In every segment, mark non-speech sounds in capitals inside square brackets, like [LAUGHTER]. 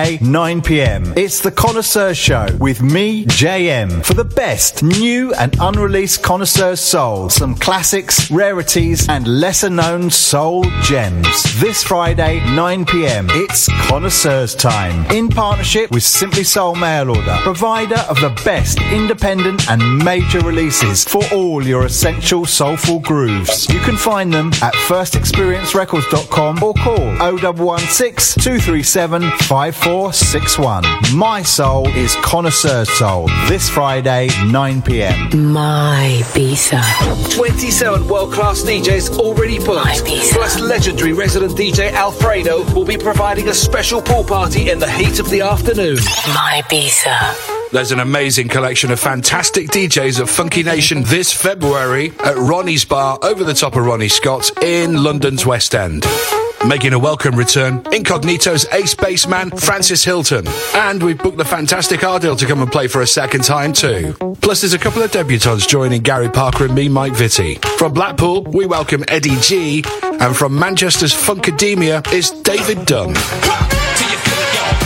9 pm. It's the Connoisseur Show with me, JM, for the best new and unreleased connoisseur soul, some classics, rarities, and lesser known soul gems. This Friday, 9 pm, it's Connoisseur's Time in partnership with Simply Soul Mail Order, provider of the best independent and major releases for all your essential soulful grooves. You can find them at firstexperiencerecords.com or call 0116 237 5461. My soul is Connoisseur's Soul this Friday, 9 pm. My Ibiza. 27 world class DJs already booked. Plus, legendary resident DJ Alfredo will be providing a special pool party in the heat of the afternoon. My Ibiza. There's an amazing collection of fantastic DJs at Funky Nation this February at Ronnie's Bar over the top of Ronnie Scott's in London's West End. Making a welcome return, Incognito's ace bassman Francis Hylton. And we've booked the fantastic Ardell to come and play for a second time too. Plus there's a couple of debutantes joining Gary Parker and me, Mike Vitti. From Blackpool, we welcome Eddie G. And from Manchester's Funkademia is David Dunn.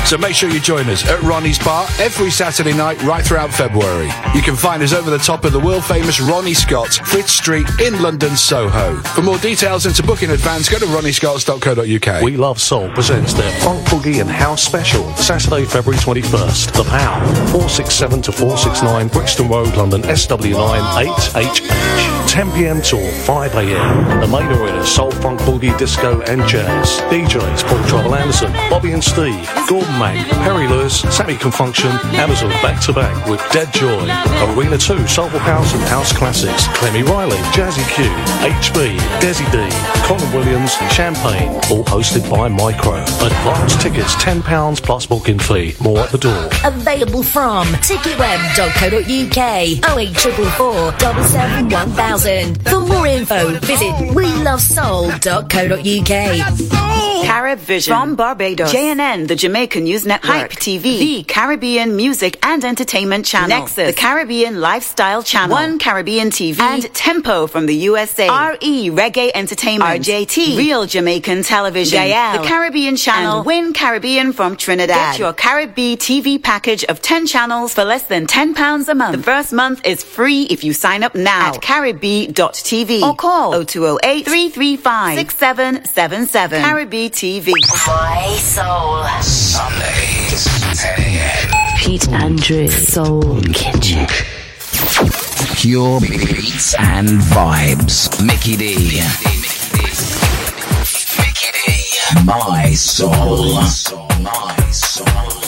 So make sure you join us at Ronnie's Bar every Saturday night right throughout February. You can find us over the top of the world famous Ronnie Scott's, Frith Street in London, Soho. For more details and to book in advance, go to ronniescotts.co.uk. We Love Soul presents their Funk Boogie and House Special, Saturday, February 21st. The Power, 467 to 469 Brixton Road, London, SW9 8HH. 10 pm till 5 am. The main arena, Soul Funk Boogie, Disco and Jazz. DJs Paul Trouble Anderson, Bobby and Steve, Gordon Mac, Perry Lewis, Sammy Confunktion, Amazon back to back with Dead Joy. Arena 2, Soulful House and House Classics. Clemmy Riley, Jazzy Q, HB, Desi D, Colin Williams, Champagne. All hosted by Micro. Advance tickets £10 plus booking fee. More at the door. Available from ticketweb.co.uk 08444 771 For more info, visit welovesoul.co.uk. Carib Vision from Barbados. JNN, the Jamaican News Network. Hype TV, the Caribbean Music and Entertainment Channel. Nexus, the Caribbean Lifestyle Channel. One Caribbean TV. And Tempo from the USA. RE, Reggae Entertainment. RJT, Real Jamaican Television. JL, the Caribbean Channel. And Win Caribbean from Trinidad. Get your Caribbean TV package of 10 channels for less than £10 a month. The first month is free if you sign up now at caribbean.tv or call 0208 335 6777. Caribbean TV. My soul. Sundays, 10 a.m. Pete Andrews Soul Kitchen. Pure beats and vibes. Mickey D. Mickey D. My soul. My soul.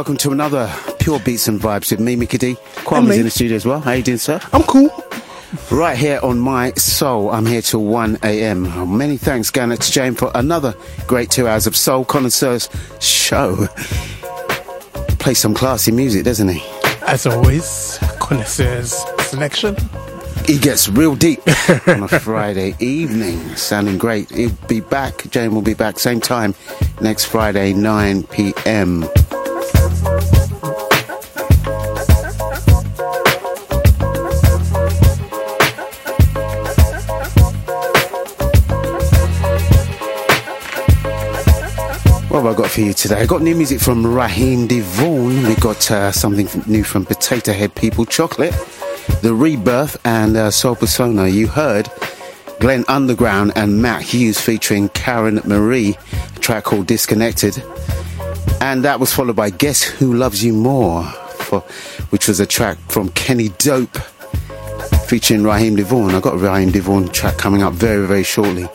Welcome to another Pure Beats and Vibes with me, Mickey D. Kwame's me. in the studio as well. How you doing, sir? I'm cool. Right here on My Soul. I'm here till 1 a.m. Many thanks, to Jane, for another great two hours of Soul Connoisseurs show. Play some classy music, doesn't he? As always, connoisseurs selection. He gets real deep [LAUGHS] on a Friday evening. Sounding great. He'll be back. Jane will be back same time next Friday, 9 p.m. I got for you today? I got new music from Raheem DeVaughn. We got uh, something new from Potato Head People Chocolate, The Rebirth, and uh, Soul Persona. You heard Glenn Underground and Matt Hughes featuring Karen Marie, a track called Disconnected. And that was followed by Guess Who Loves You More, for, which was a track from Kenny Dope featuring Raheem DeVaughn. I've got a Raheem DeVaughn track coming up very, very shortly.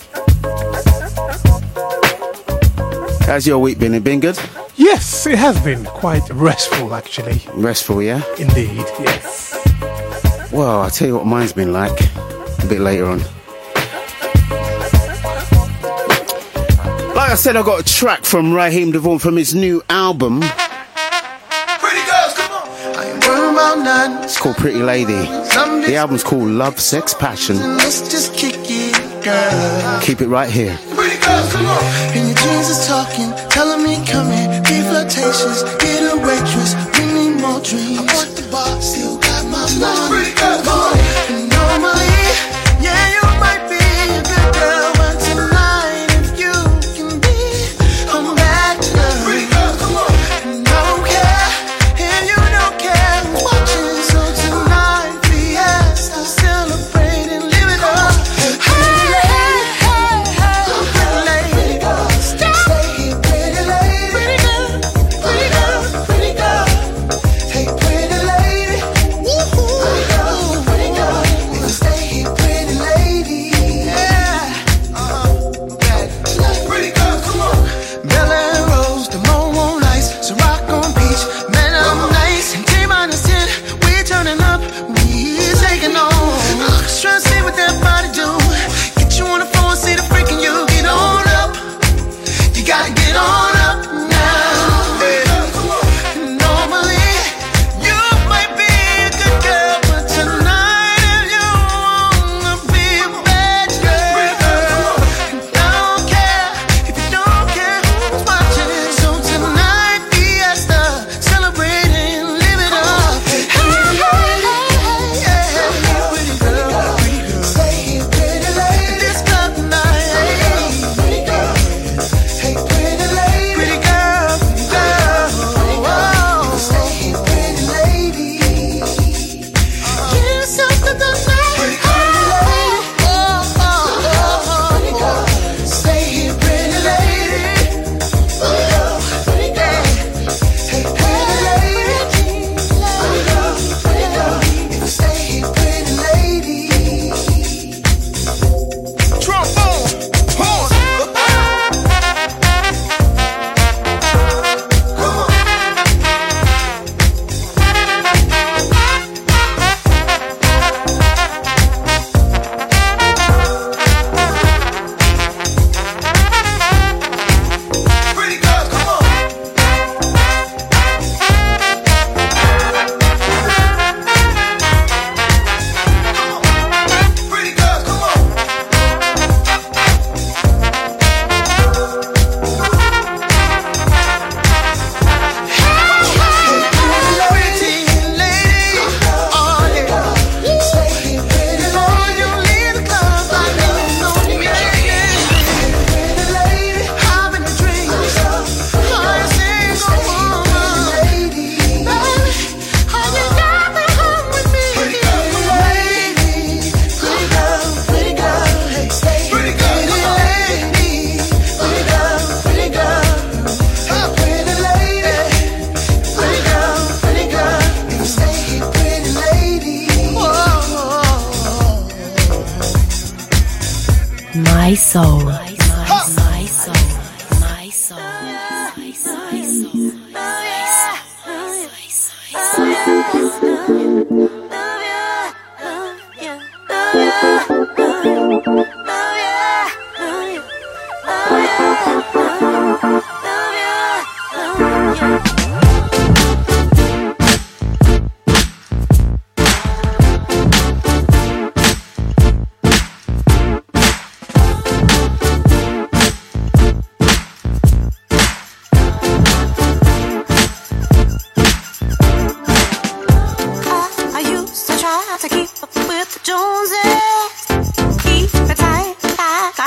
How's your week been? It been good? Yes, it has been quite restful, actually. Restful, yeah? Indeed, yes. Well, I'll tell you what mine's been like a bit later on. Like I said, I got a track from Raheem DeVaughn from his new album. Pretty girls, come on. I ain't about nothing. It's called Pretty Lady. The album's called Love, Sex, Passion. Let's just kick it, girl. Keep it right here. Flirtatious,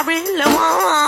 really wanted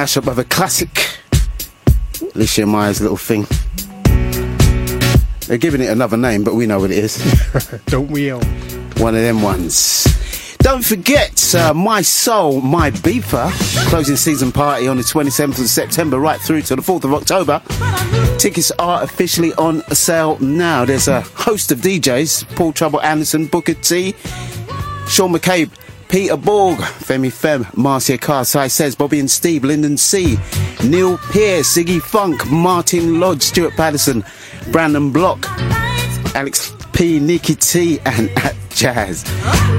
mashup of a classic. Alicia Myers' little thing. They're giving it another name, but we know what it is. [LAUGHS] Don't we all? One of them ones. Don't forget, uh, My Soul, My Beeper, closing season party on the 27th of September right through to the 4th of October. Tickets are officially on sale now. There's a host of DJs Paul Trouble Anderson, Booker T, Sean McCabe, Peter Borg, Femi Fem, Marcia Carr, Sai Says, Bobby and Steve, Lyndon C, Neil Pierce, Siggy Funk, Martin Lodge, Stuart Patterson, Brandon Block, Alex P, Nikki T, and [LAUGHS] at Jazz.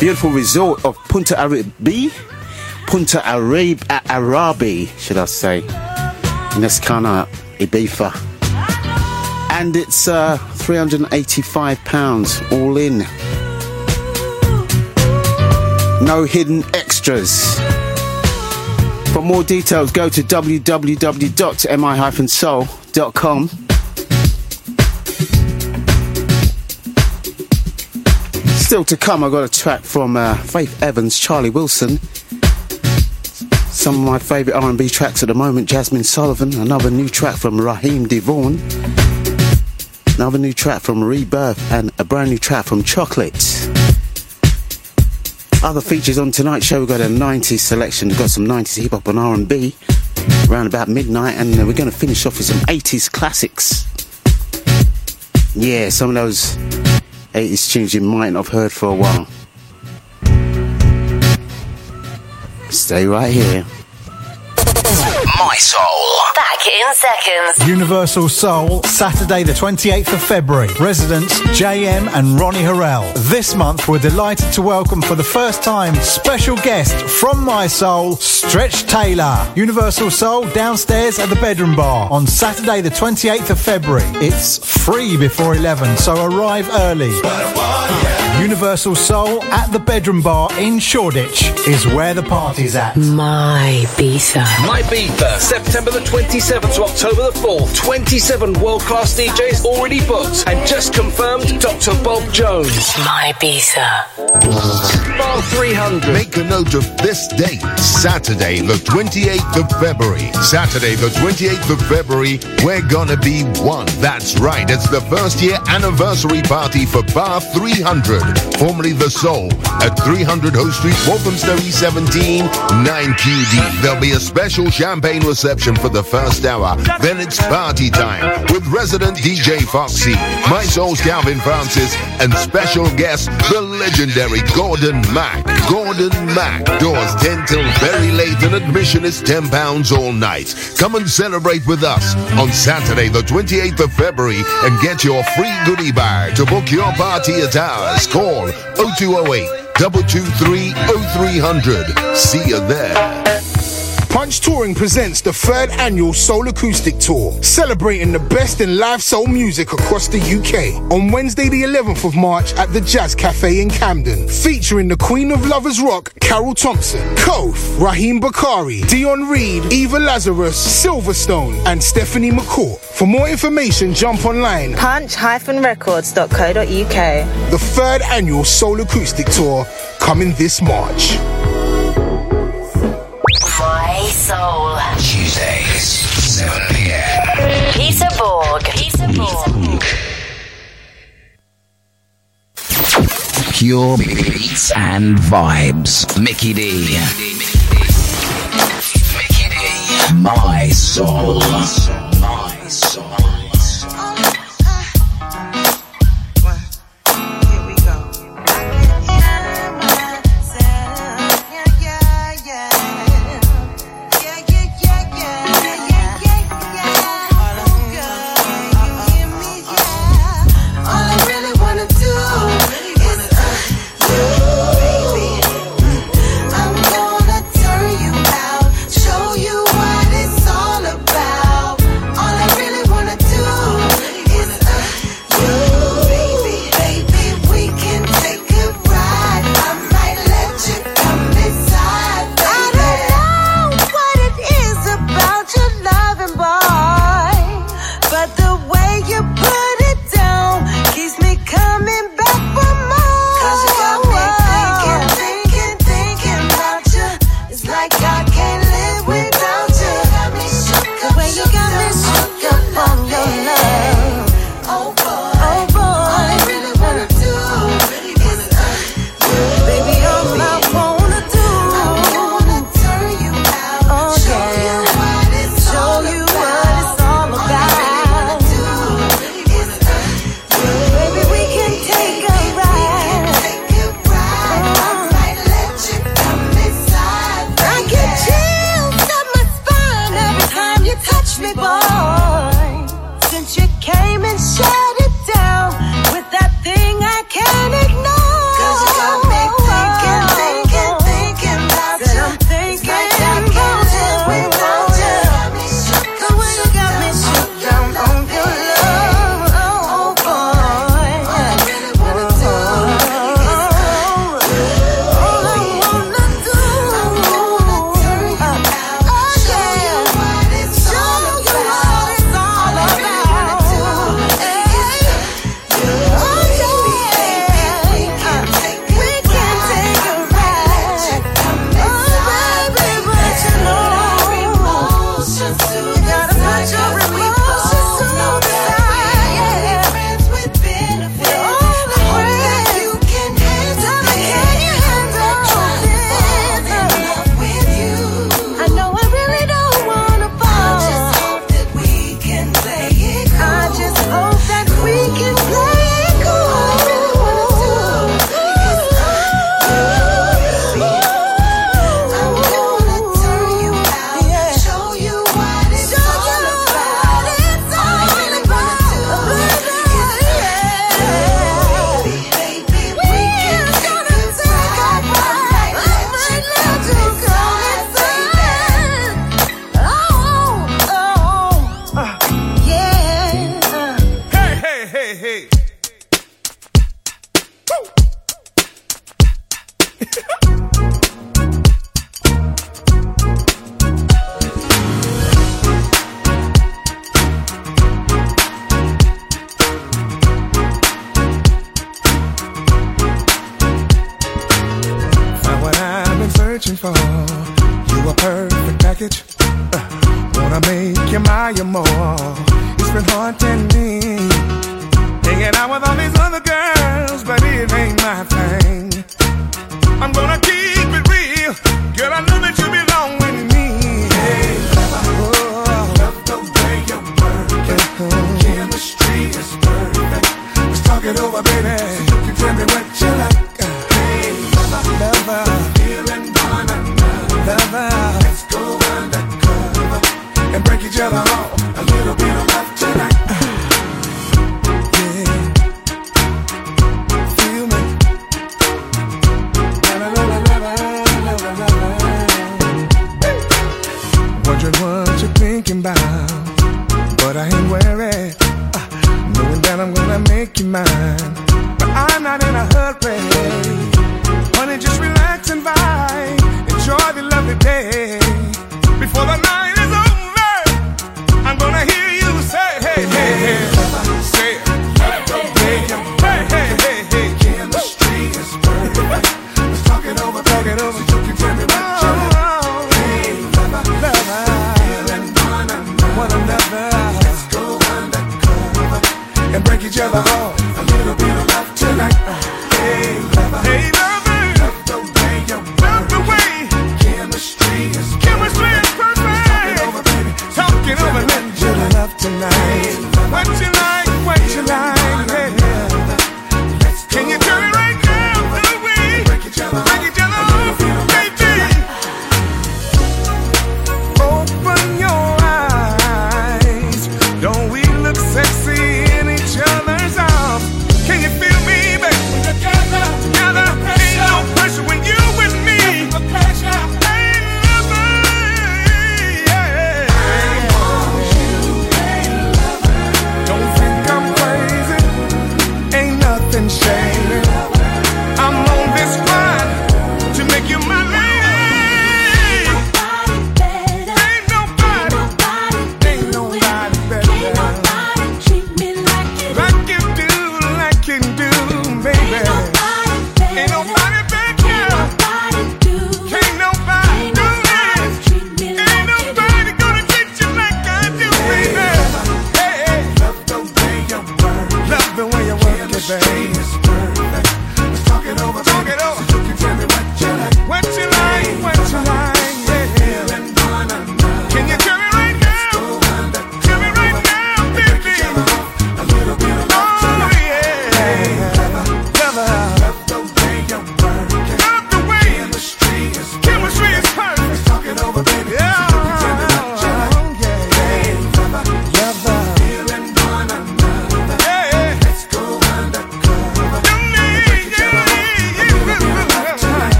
Beautiful resort of Punta Arabi, Punta Arab, Arabi, should I say, in Es Canar, Ibiza. And it's uh, £385 all in. No hidden extras. For more details, go to www.mi-soul.com. Still to come, I got a track from uh, Faith Evans, Charlie Wilson. Some of my favourite R&B tracks at the moment, Jazmine Sullivan. Another new track from Raheem DeVaughn. Another new track from Rebirth, and a brand new track from Chocolate. Other features on tonight's show, we've got a 90s selection. We've got some 90s hip hop and R&B around about midnight, and uh, we're going to finish off with some 80s classics. Yeah, some of those 80s tunes you might not have heard for a while. Stay right here. My Soul. Back in seconds. Universal Soul, Saturday the 28th of February. Residents JM and Ronnie Harrell. This month we're delighted to welcome for the first time special guest from My Soul, Stretch Taylor. Universal Soul downstairs at the Bedroom Bar on Saturday the 28th of February. It's free before 11, so arrive early. Universal Soul at the Bedroom Bar in Shoreditch is where the party's at. My Ibiza. My Beeper, September the 27th to October the 4th. 27 world class DJs already booked and just confirmed Dr. Bob Jones. My Ibiza. Bar 300. Make a note of this date, Saturday, the 28th of February. Saturday, the 28th of February, we're gonna be one. That's right, it's the first year anniversary party for Bar 300, formerly The Soul, at 300 Hoe Street, Walthamstow E17, 9QD. There'll be a special champagne reception for the first hour. Then it's party time with resident DJ Foxy, My Soul's Calvin Francis, and special guest, the legendary Gordon Mac. Gordon Mac. Doors 10 till very late and admission is £10 all night. Come and celebrate with us on Saturday, the 28th of February and get your free goodie bag. To book your party at ours, call 0208 223 0300. See you there. Punch Touring presents the third annual Soul Acoustic Tour, celebrating the best in live soul music across the UK. On Wednesday, the 11th of March at the Jazz Cafe in Camden, featuring the Queen of Lovers Rock, Carol Thompson, Kof, Raheem Bakari, Dion Reed, Eva Lazarus, Silverstone, and Stephanie McCourt. For more information, jump online. punch-records.co.uk. The third annual Soul Acoustic Tour coming this March. Soul. Tuesdays, 7 p.m. Peter Borg. Peter Borg. Pure beats and vibes. Mickey D. Mickey D. My Soul. My Soul.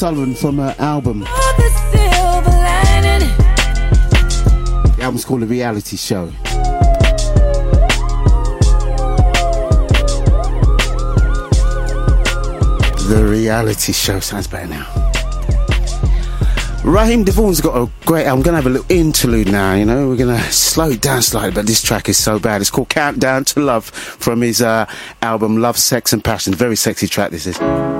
Sullivan from her album. The album's called The Reality Show. The Reality Show sounds better now. Raheem DeVaughn's got a great. I'm going to have a little interlude now. You know, we're going to slow it down slightly, but this track is so bad. It's called "Countdown to Love" from his uh, album "Love, Sex and Passion." Very sexy track. This is.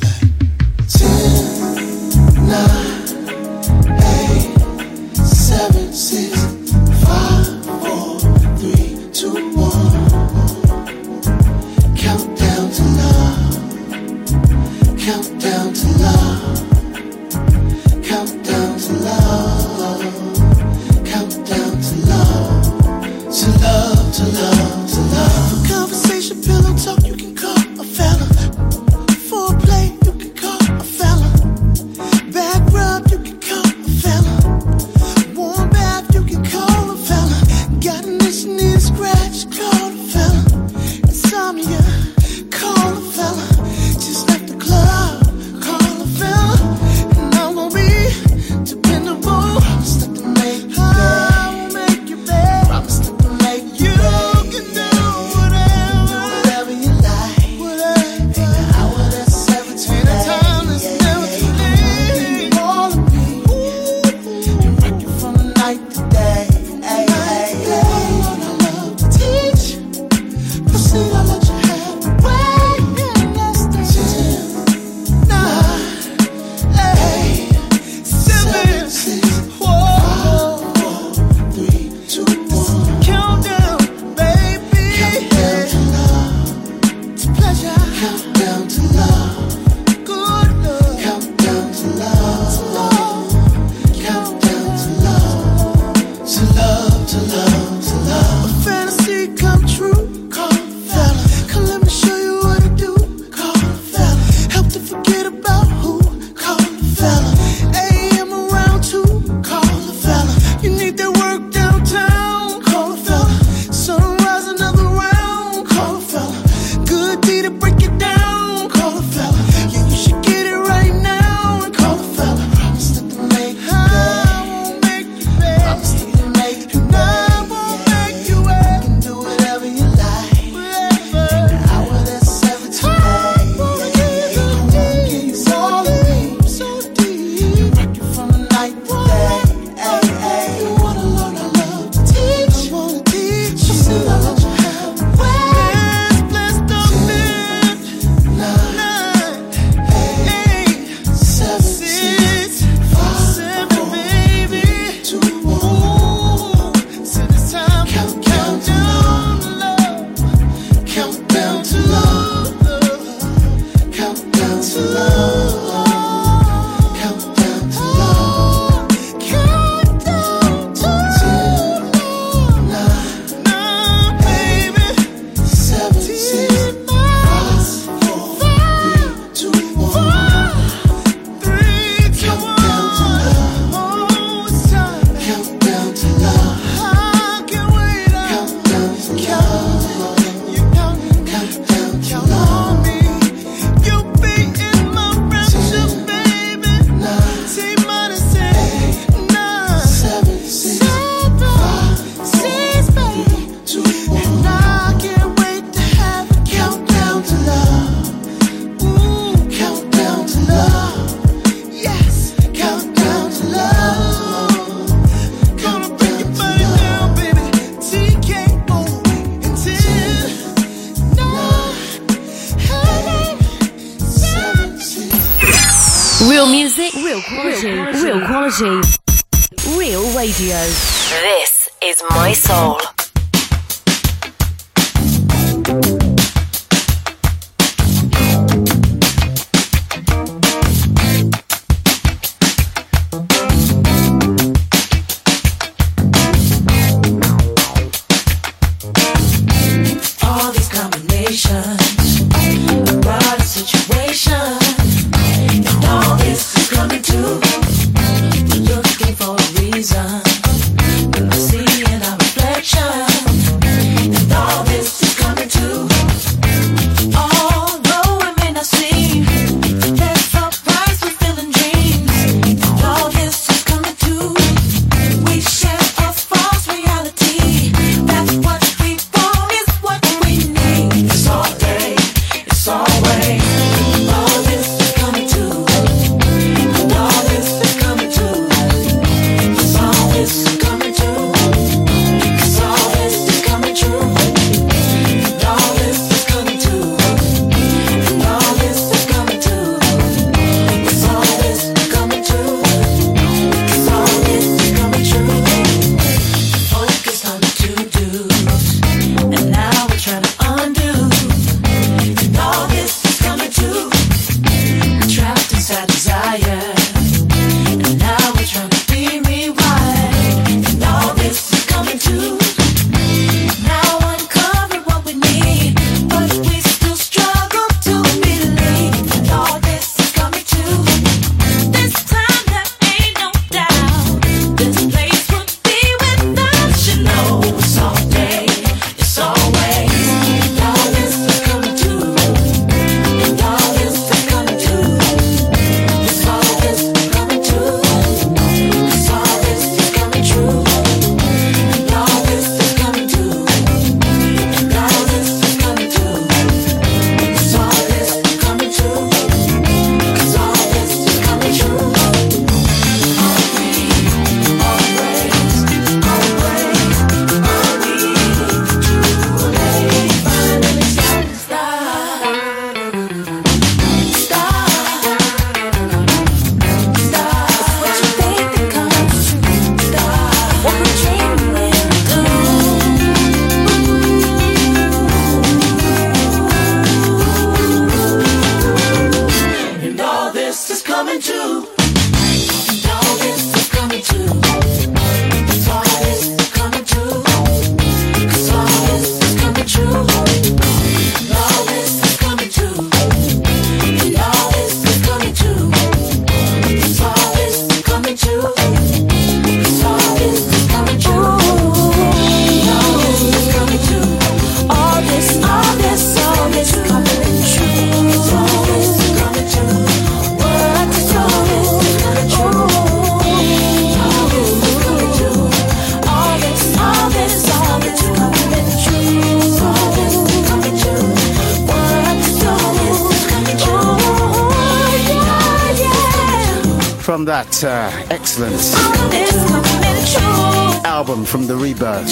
that uh, excellent All this coming true. album from The Rebirth,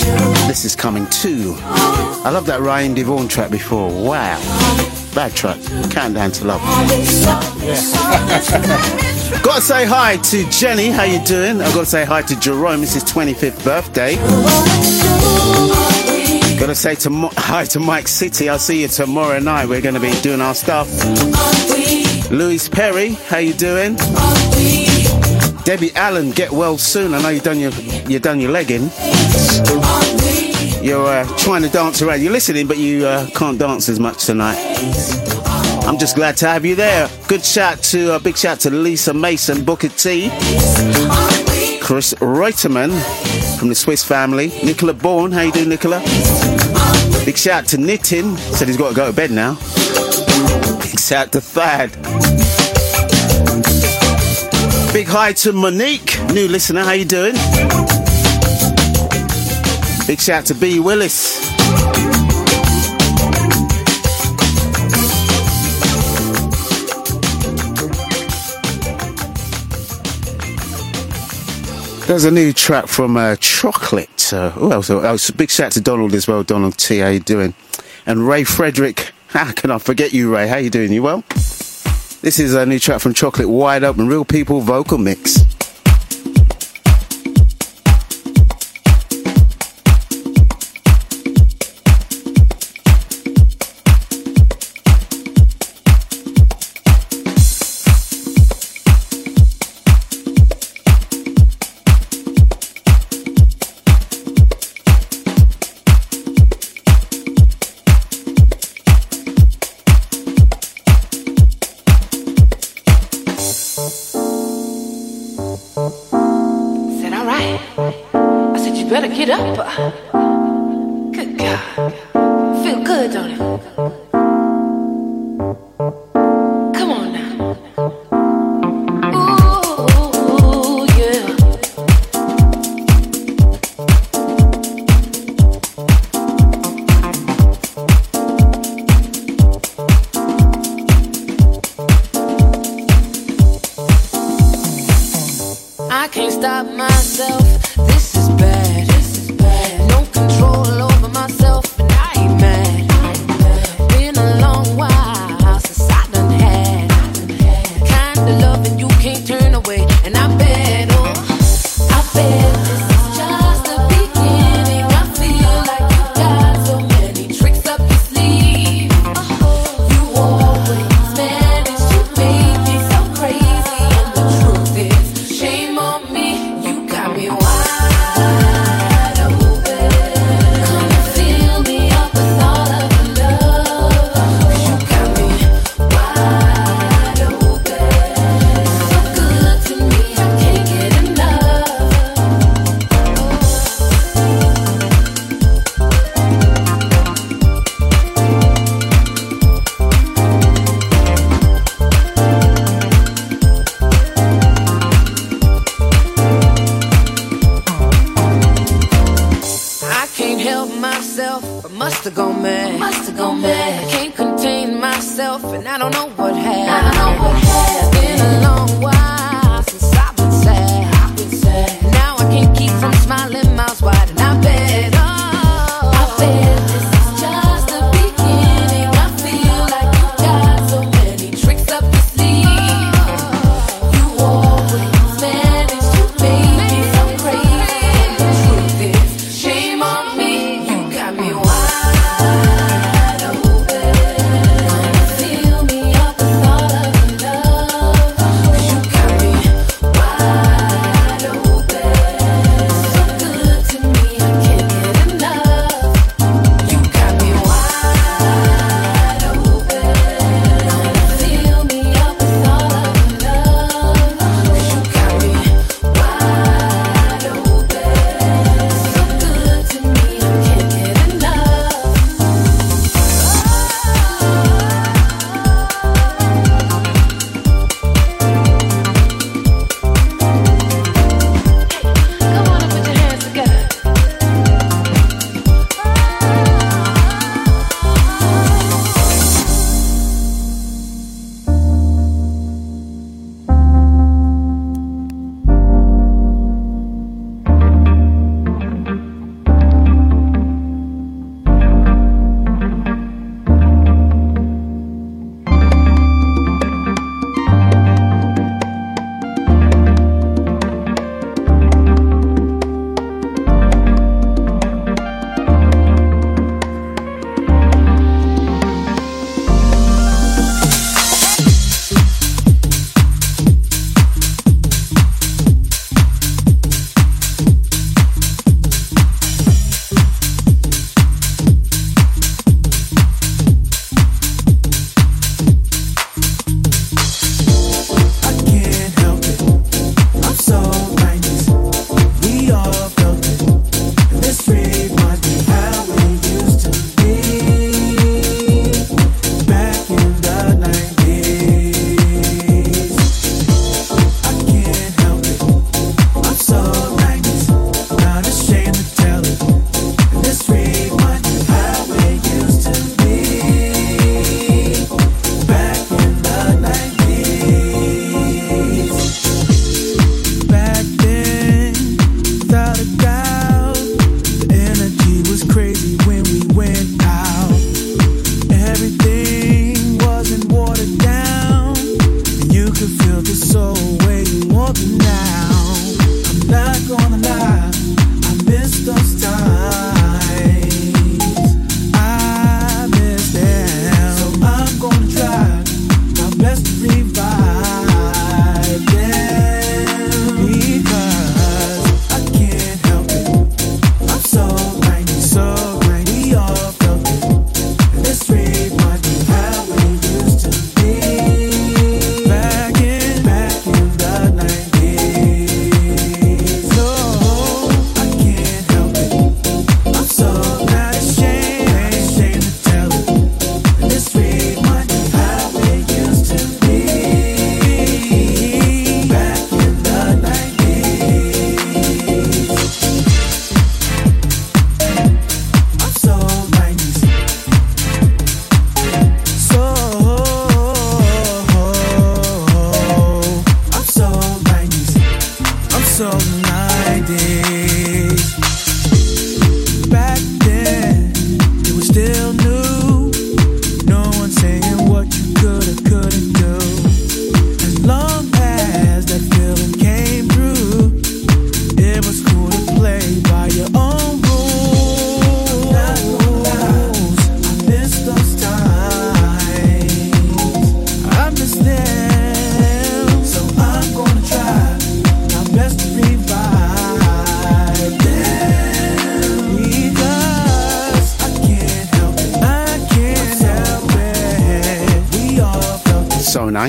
this is coming too. I love that Raheem DeVaughn track before. Wow. Bad track. Countdown to Love. [LAUGHS] Gotta say hi to Jenny. How you doing? I've got to say hi to Jerome. It's his 25th birthday. Gotta say to Mo- hi to Mike City. I'll see you tomorrow night. We're gonna be doing our stuff. Louis Perry, how you doing? Debbie Allen, get well soon. I know you've done your you done your legging. You're uh, trying to dance around. You're listening, but you uh, can't dance as much tonight. I'm just glad to have you there. Good shout to a big shout to Lisa Mason, Booker T, Chris Reutemann from the Swiss family, Nicola Bourne. How you doing, Nicola? Big shout to Nitin. Said he's got to go to bed now. Big shout to Thad. Big hi to Monique, new listener. How you doing? Big shout to B Willis. There's a new track from uh, Chocolate. Uh? Oh, it's a big shout to Donald as well. Donald T, how you doing? And Ray Frederick. [LAUGHS] How can I forget you, Ray? How you doing? You well? This is a new track from Chocolate, Wide Open, Real People vocal mix.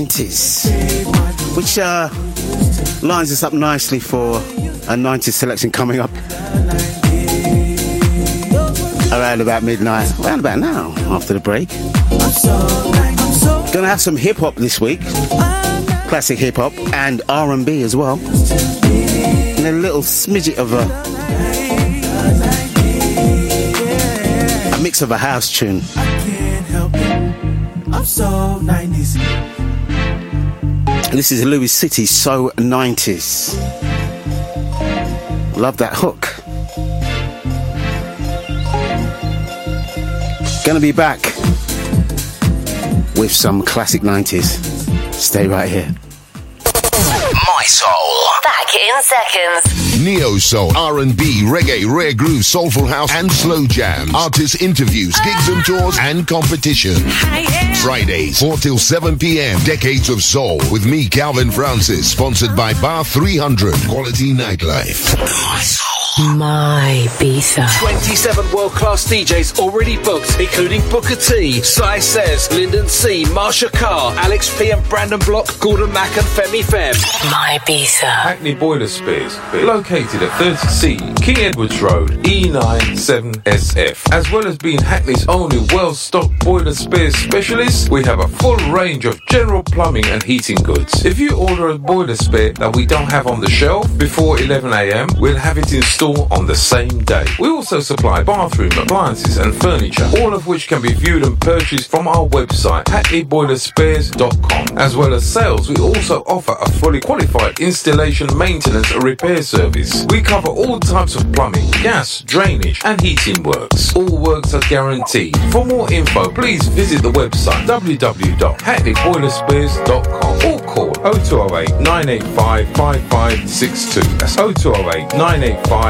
90s. Which uh, lines us up nicely for a 90s selection coming up around about midnight. Around about now, after the break. Gonna have some hip hop this week. Classic hip hop and R&B as well. And a little smidget of a a mix of a house tune. I'm so 90s. This is Louis City, so 90s. Love that hook. Gonna be back with some classic 90s. Stay right here. Neo soul, R&B, reggae, rare groove, soulful house, and slow jams. Artist interviews, gigs and tours, and competition. Fridays, 4 till 7 p.m. Decades of Soul with me, Calvin Francis. Sponsored by Bar 300. Quality nightlife. My Ibiza. 27 world class DJs already booked, including Booker T, Sai Says, Lyndon C, Marcia Carr, Alex P, and Brandon Block, Gordon Mac, and Femi Fem. My Ibiza. Hackney Boiler Spares, located at 30C, King Edwards Road, E97SF. As well as being Hackney's only well-stocked boiler spares specialist, we have a full range of general plumbing and heating goods. If you order a boiler spare that we don't have on the shelf before 11am, we'll have it installed on the same day. We also supply bathroom appliances and furniture, all of which can be viewed and purchased from our website, hackneyboilerspares.com. As well as sales, we also offer a fully qualified installation, maintenance, and repair service. We cover all types of plumbing, gas, drainage, and heating works. All works are guaranteed. For more info, please visit the website www.hackneyboilerspares.com or call 0208 985 5562. That's 0208 985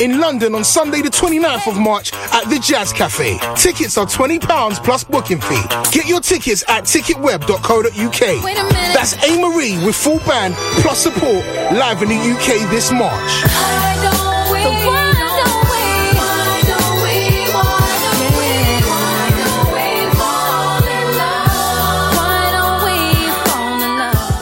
In London on Sunday, the 29th of March at the Jazz Cafe. Tickets are £20 plus booking fee. Get your tickets at ticketweb.co.uk. That's A Marie with full band plus support live in the UK this March.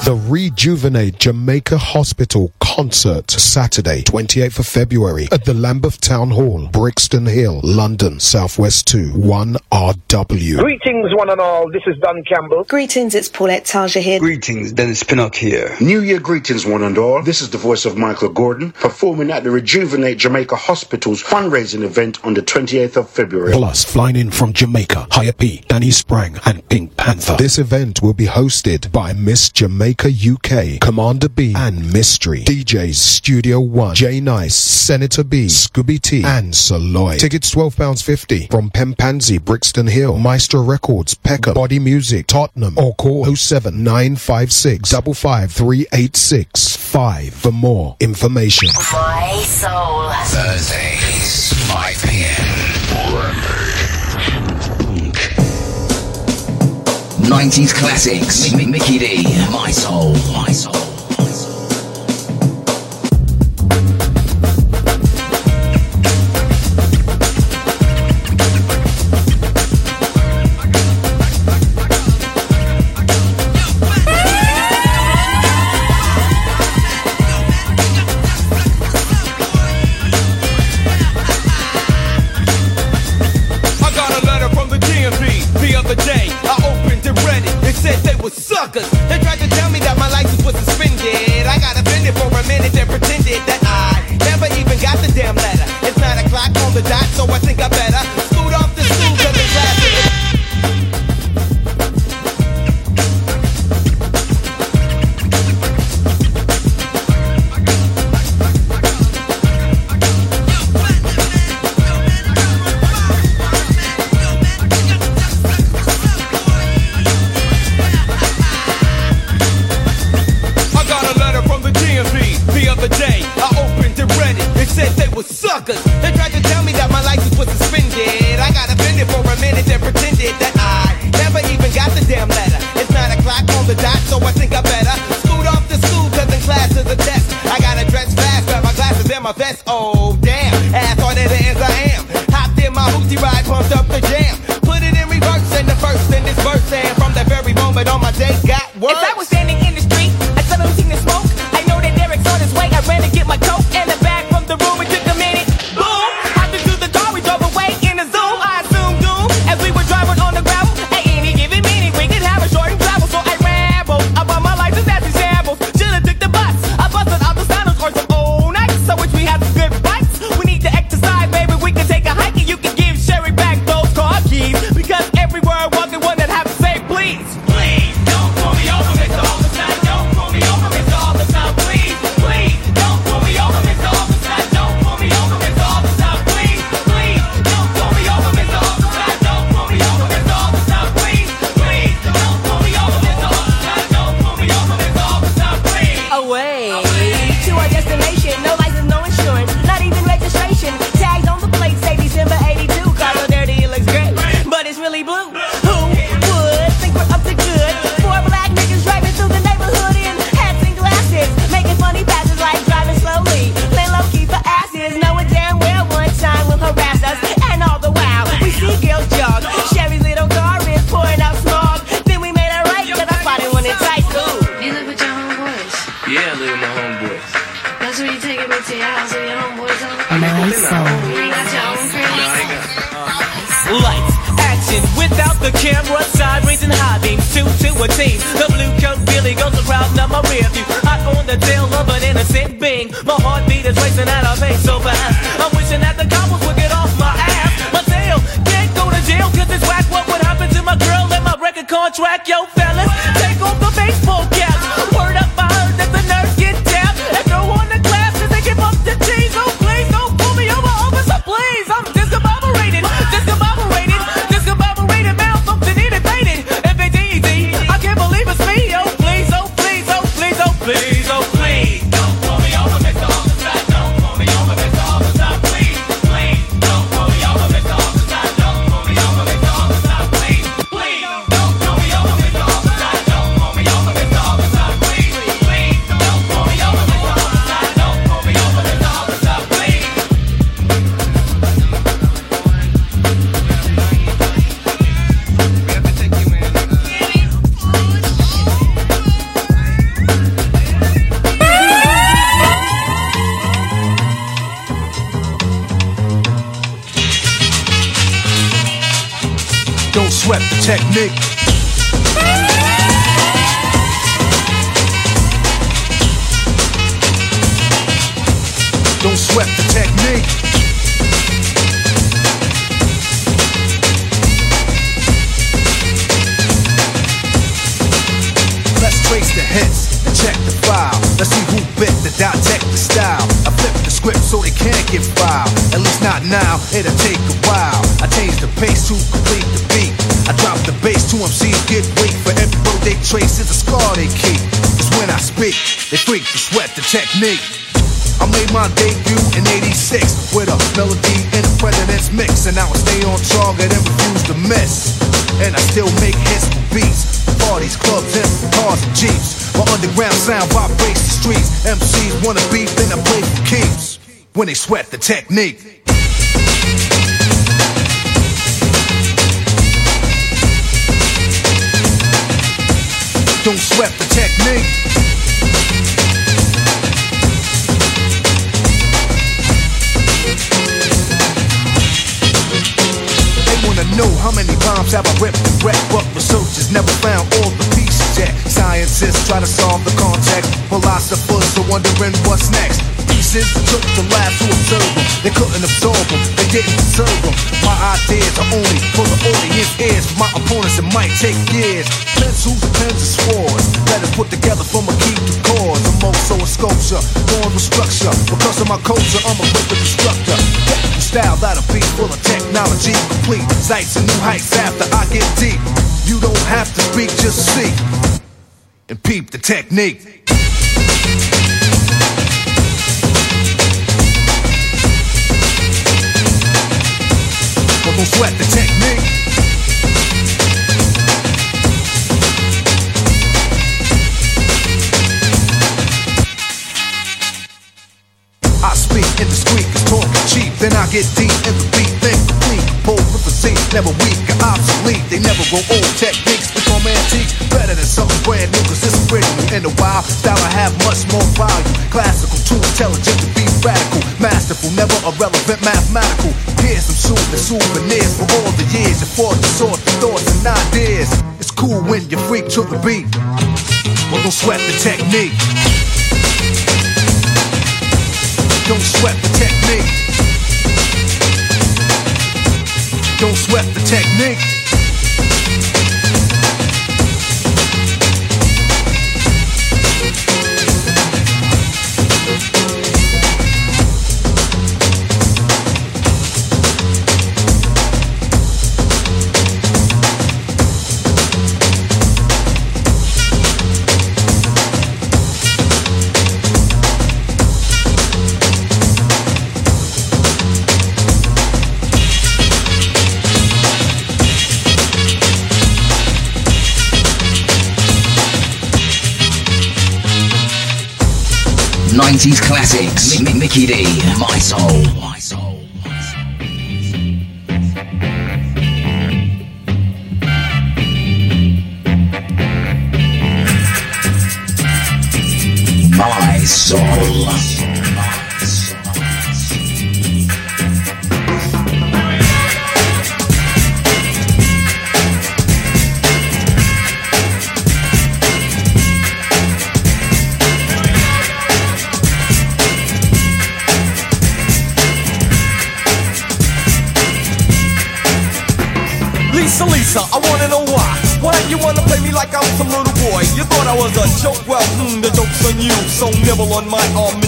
The Rejuvenate Jamaica Hospital concert Saturday, 28th of February at the Lambeth Town Hall, Brixton Hill, London, Southwest 2, 1RW. Greetings, one and all. This is Don Campbell. Greetings, it's Paulette Taja here. Greetings, Dennis Pinnock here. New Year greetings, one and all. This is the voice of Michael Gordon performing at the Rejuvenate Jamaica Hospital's fundraising event on the 28th of February. Plus, flying in from Jamaica, Higher P, Danny Sprang, and Pink Panther. This event will be hosted by Miss Jamaica UK. K, Commander B, and Mystery. DJs Studio One, J Nice, Senator B, Scooby T, and Saloy. Tickets £12.50 from Pempanzi, Brixton Hill, Maestro Records, Pecker, Body Music, Tottenham, or call 07956 for more information. My Soul. Thursdays, 5 p.m. 90s classics. Mickey D, My Soul, My Soul. Technique. Don't sweat the technique. They wanna know how many bombs have I ripped and wrecked, but researchers never found all the pieces yet. Scientists try to solve the context, philosophers are wondering what's next. Pieces took the lab to observe them. They couldn't absorb them, they didn't deserve them. My ideas are only for the audience ears. My opponents, it might take years. Pencils, pens, and swords. Letters put together from a key to cause. I'm also a sculpture, born with structure. Because of my culture, I'm a perfect instructor. Technical style that'll be full of technology. Complete sights and new heights after I get deep. You don't have to speak, just see. And peep the technique. Don't sweat the technique. I speak indiscreet, cause talking cheap. Then I get deep in the beat, think complete. Pull with the scene, never weak or obsolete. They never grow old techniques, antiques. Better than something brand new, cause it's original. In a while, style I have much more value. Classical, too intelligent to be radical. Masterful, never irrelevant, mathematical. Here's some soothing souvenirs for all the years you fought sort the thoughts and ideas. It's cool when you freak to the beat. Well, don't sweat the technique. Don't sweat the technique. Don't sweat the technique. Nineties classics. Mi- Mickey D. My soul.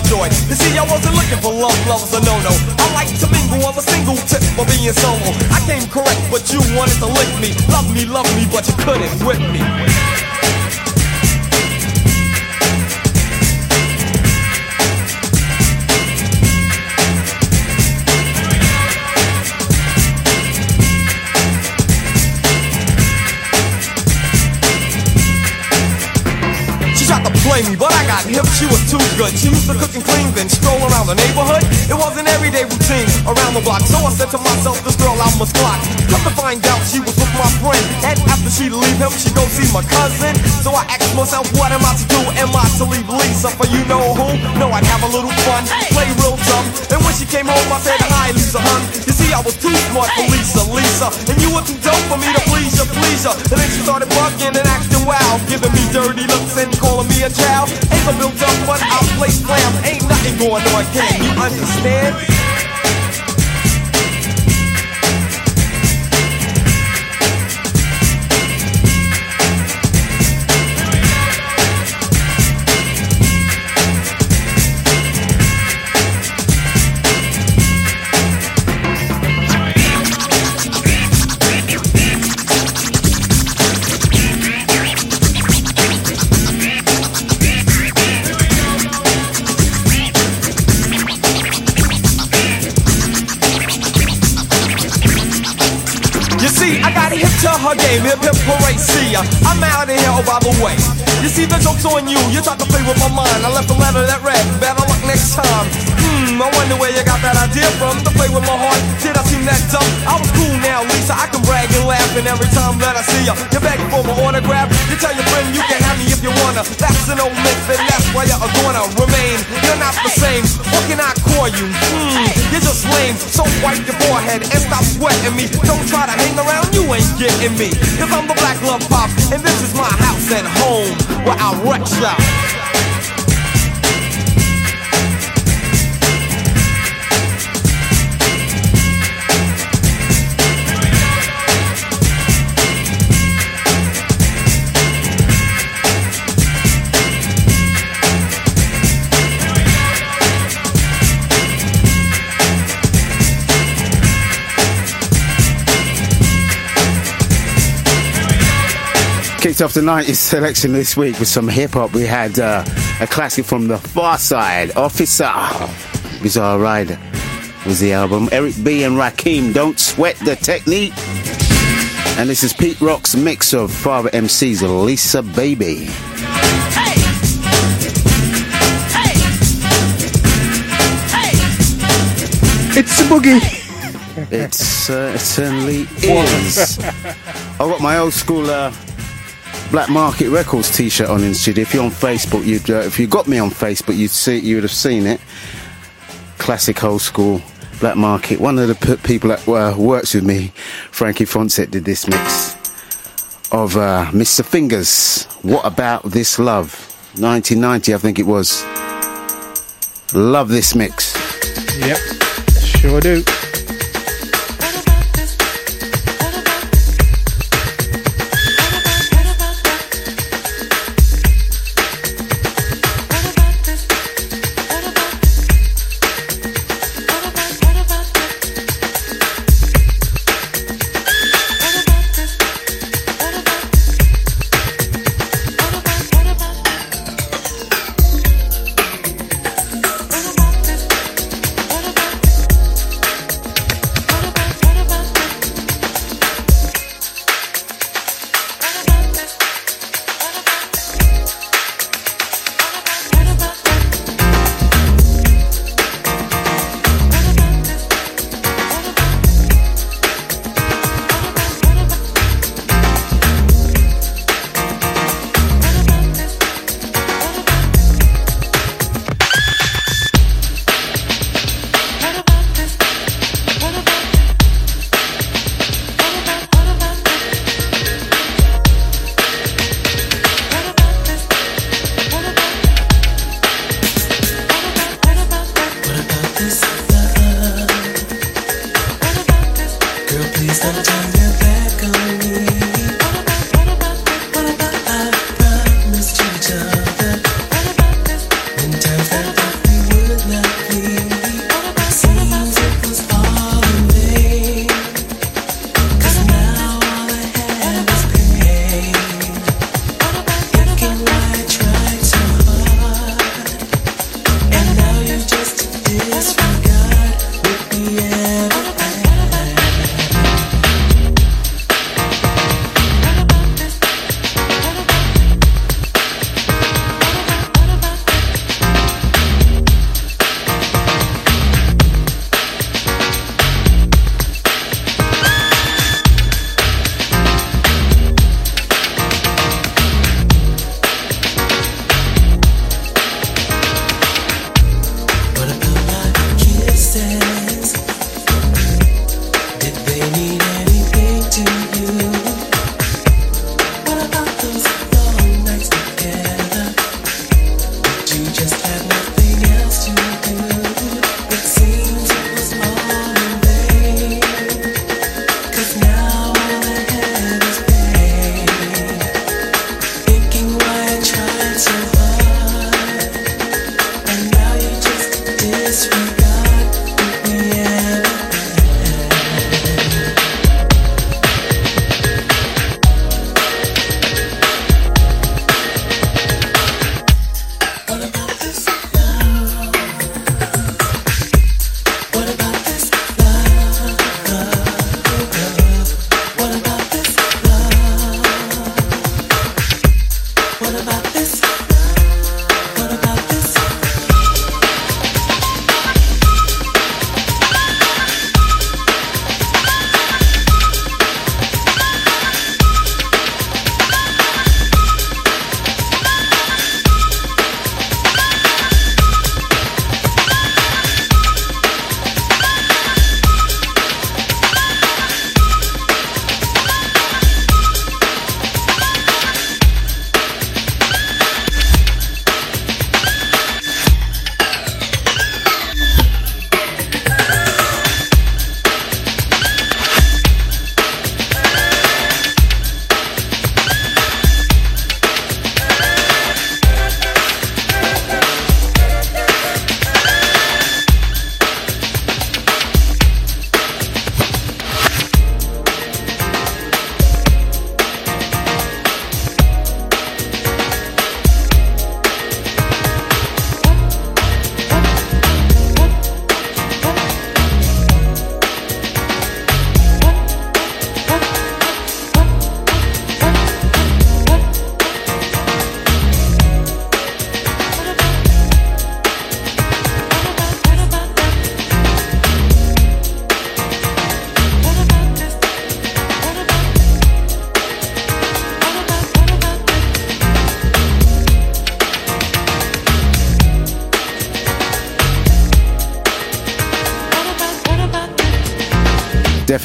Joy. You see, I wasn't looking for love, love's a no-no. I like to mingle, I'm a single tip for being solo. I came correct, but you wanted to lick me. Love me, love me, but you couldn't whip me. She tried to play me, but I got hip, she was too good. She used to cook and clean, then stroll around the neighborhood. It was an everyday routine around the block, so I said to myself, this girl I must block. Come to find out, she was with my friend, and after she'd leave him, she go see my cousin. So I asked myself, what am I to do? Am I to leave Lisa for you know who? No, I'd have a little fun, play real dumb. And when she came home, I said, hi, Lisa, hun. You see, I was too smart for Lisa, Lisa, and you were too dope for me to please you, please you. And then she started bugging and acting wild, giving me dirty looks and calling me a child. No built up, but I play slam. Ain't nothing going on, can you understand? Her game, hip hip parade, see ya. I'm out of here, oh by the way. You see, the joke's on you, you tried to play with my mind. I left a letter that read, better luck next time. Hmm, I wonder where you got that idea from to play with my heart. Did I seem that dumb? I was cool now, Lisa. I can brag and laugh, and every time that I see ya, you beg for my autograph. You tell your friend you can have me if you wanna. That's an old myth, and that's why you're gonna remain. You're not the same. What can I call you? Hmm, you're just lame. So wipe your forehead and stop sweating me. Don't try to hang around, you ain't getting me. Cause I'm the black love pop, and this is my house at home where I wreck. Kicked off the 90s selection this week with some hip hop. We had uh, a classic from the Pharcyde, Officer. Bizarre Rider was the album. Eric B. and Rakim, Don't Sweat the Technique. And this is Pete Rock's mix of Father MC's Lisa Baby. It's a boogie. It certainly is. [LAUGHS] I got my old school uh, Black Market Records T-shirt on in the studio. If you're on Facebook, you'd uh, if you got me on Facebook, you'd see you would have seen it. Classic old school Black Market. One of the p- people that uh, works with me, Frankie Foncett, did this mix of uh, Mr. Fingers. What about this love? 1990, I think it was. Love this mix. Yep, sure do.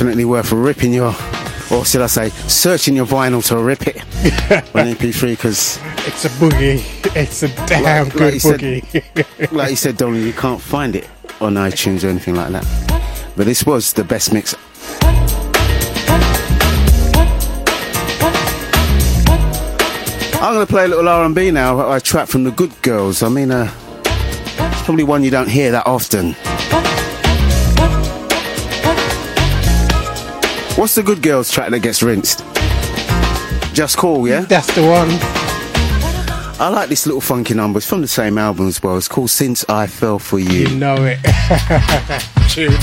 Definitely worth ripping your, or should I say, searching your vinyl to rip it [LAUGHS] on MP3 because It's a boogie. It's a damn Like- good [LAUGHS] like you said- boogie. like you said, Donald, you can't find it on iTunes or anything like that. But this was the best mix. I'm going to play a little R&B now, a track from the Good Girls. I mean, uh, it's probably one you don't hear that often. What's the Good Girls track that gets rinsed? Just Call, yeah? That's the one. I like this little funky number. It's from the same album as well. It's called Since I Fell For You. You know it. [LAUGHS] True.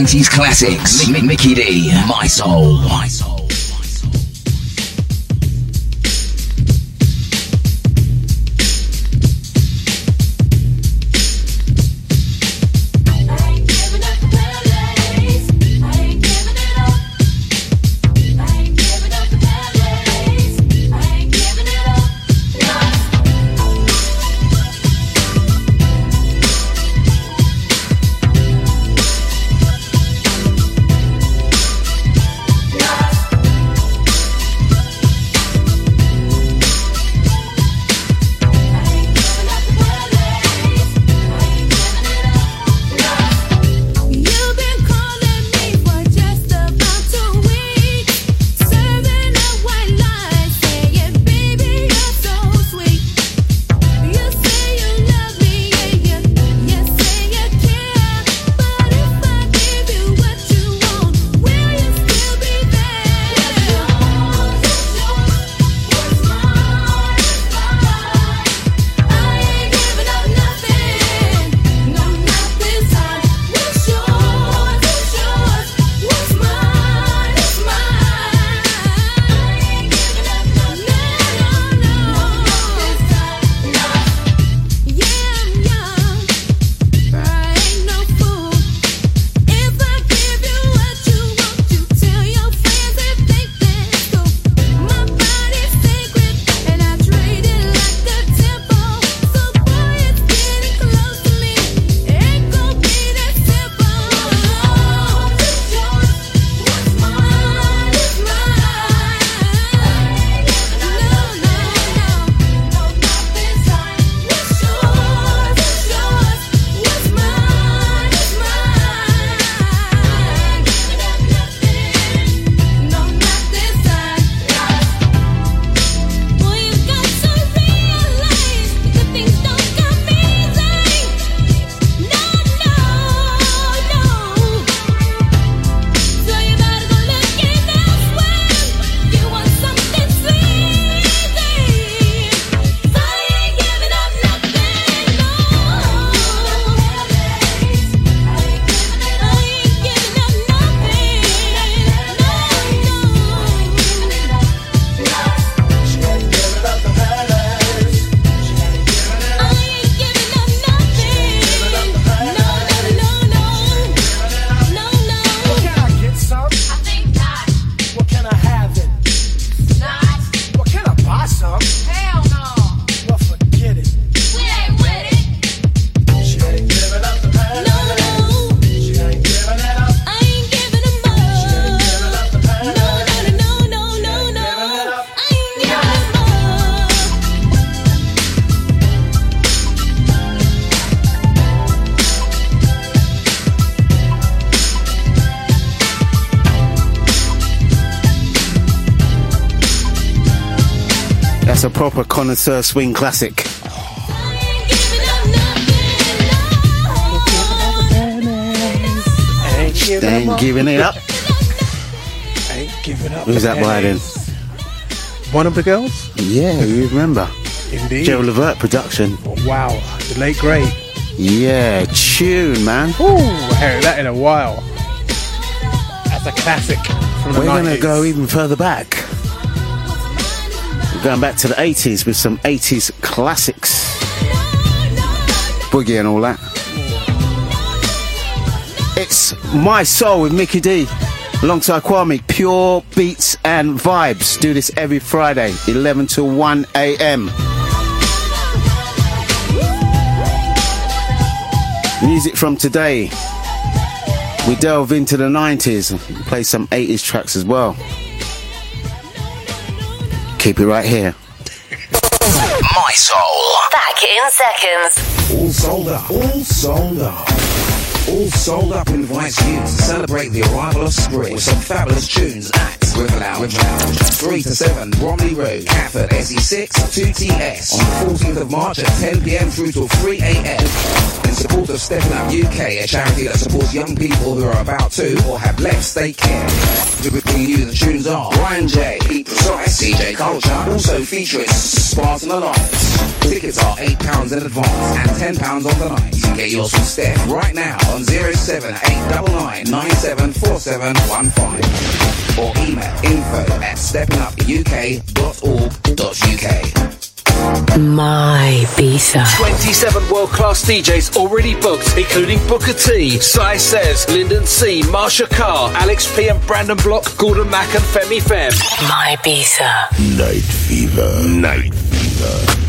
90s classics. Mickey D. My Soul. My a proper swing classic. Ain't giving ain't giving it up. Ain't giving up. Who's that by then? One of the girls? Yeah, you remember. Indeed. Joe Levert production. Wow, the late great. Yeah, tune, man. Ooh, I heard that in a while. That's a classic from the We're going to go even further back. Going back to the 80s with some 80s classics. Boogie and all that. It's My Soul with Mickey D. Alongside Kwame, pure beats and vibes. Do this every Friday, 11 to 1 a.m. Music from today. We delve into the 90s and play some 80s tracks as well. Keep it right here. My Soul. Back in seconds. All sold up. All sold up. All sold up invites you to celebrate the arrival of spring with some fabulous tunes at River Lounge. 3 to 7 Bromley Road, Catford, SE6 2TS on the 14th of March at 10 pm through till 3 support of Stepping Up UK, a charity that supports young people who are about to or have left state care. Bringing you the tunes are Ryan J, Pete Precise, DJ Culture, also featuring Spartan Alliance. Tickets are £8 in advance and £10 on the night. You can Get yours from Steph right now on 07899 or email info at steppingupuk.org.uk. My Bisa. 27 world-class DJs already booked, including Booker T, Sai Says, Lyndon C, Marcia Carr, Alex P and Brandon Block, Gordon Mac and Femi Fem. My Bisa. Night Fever. Night Fever.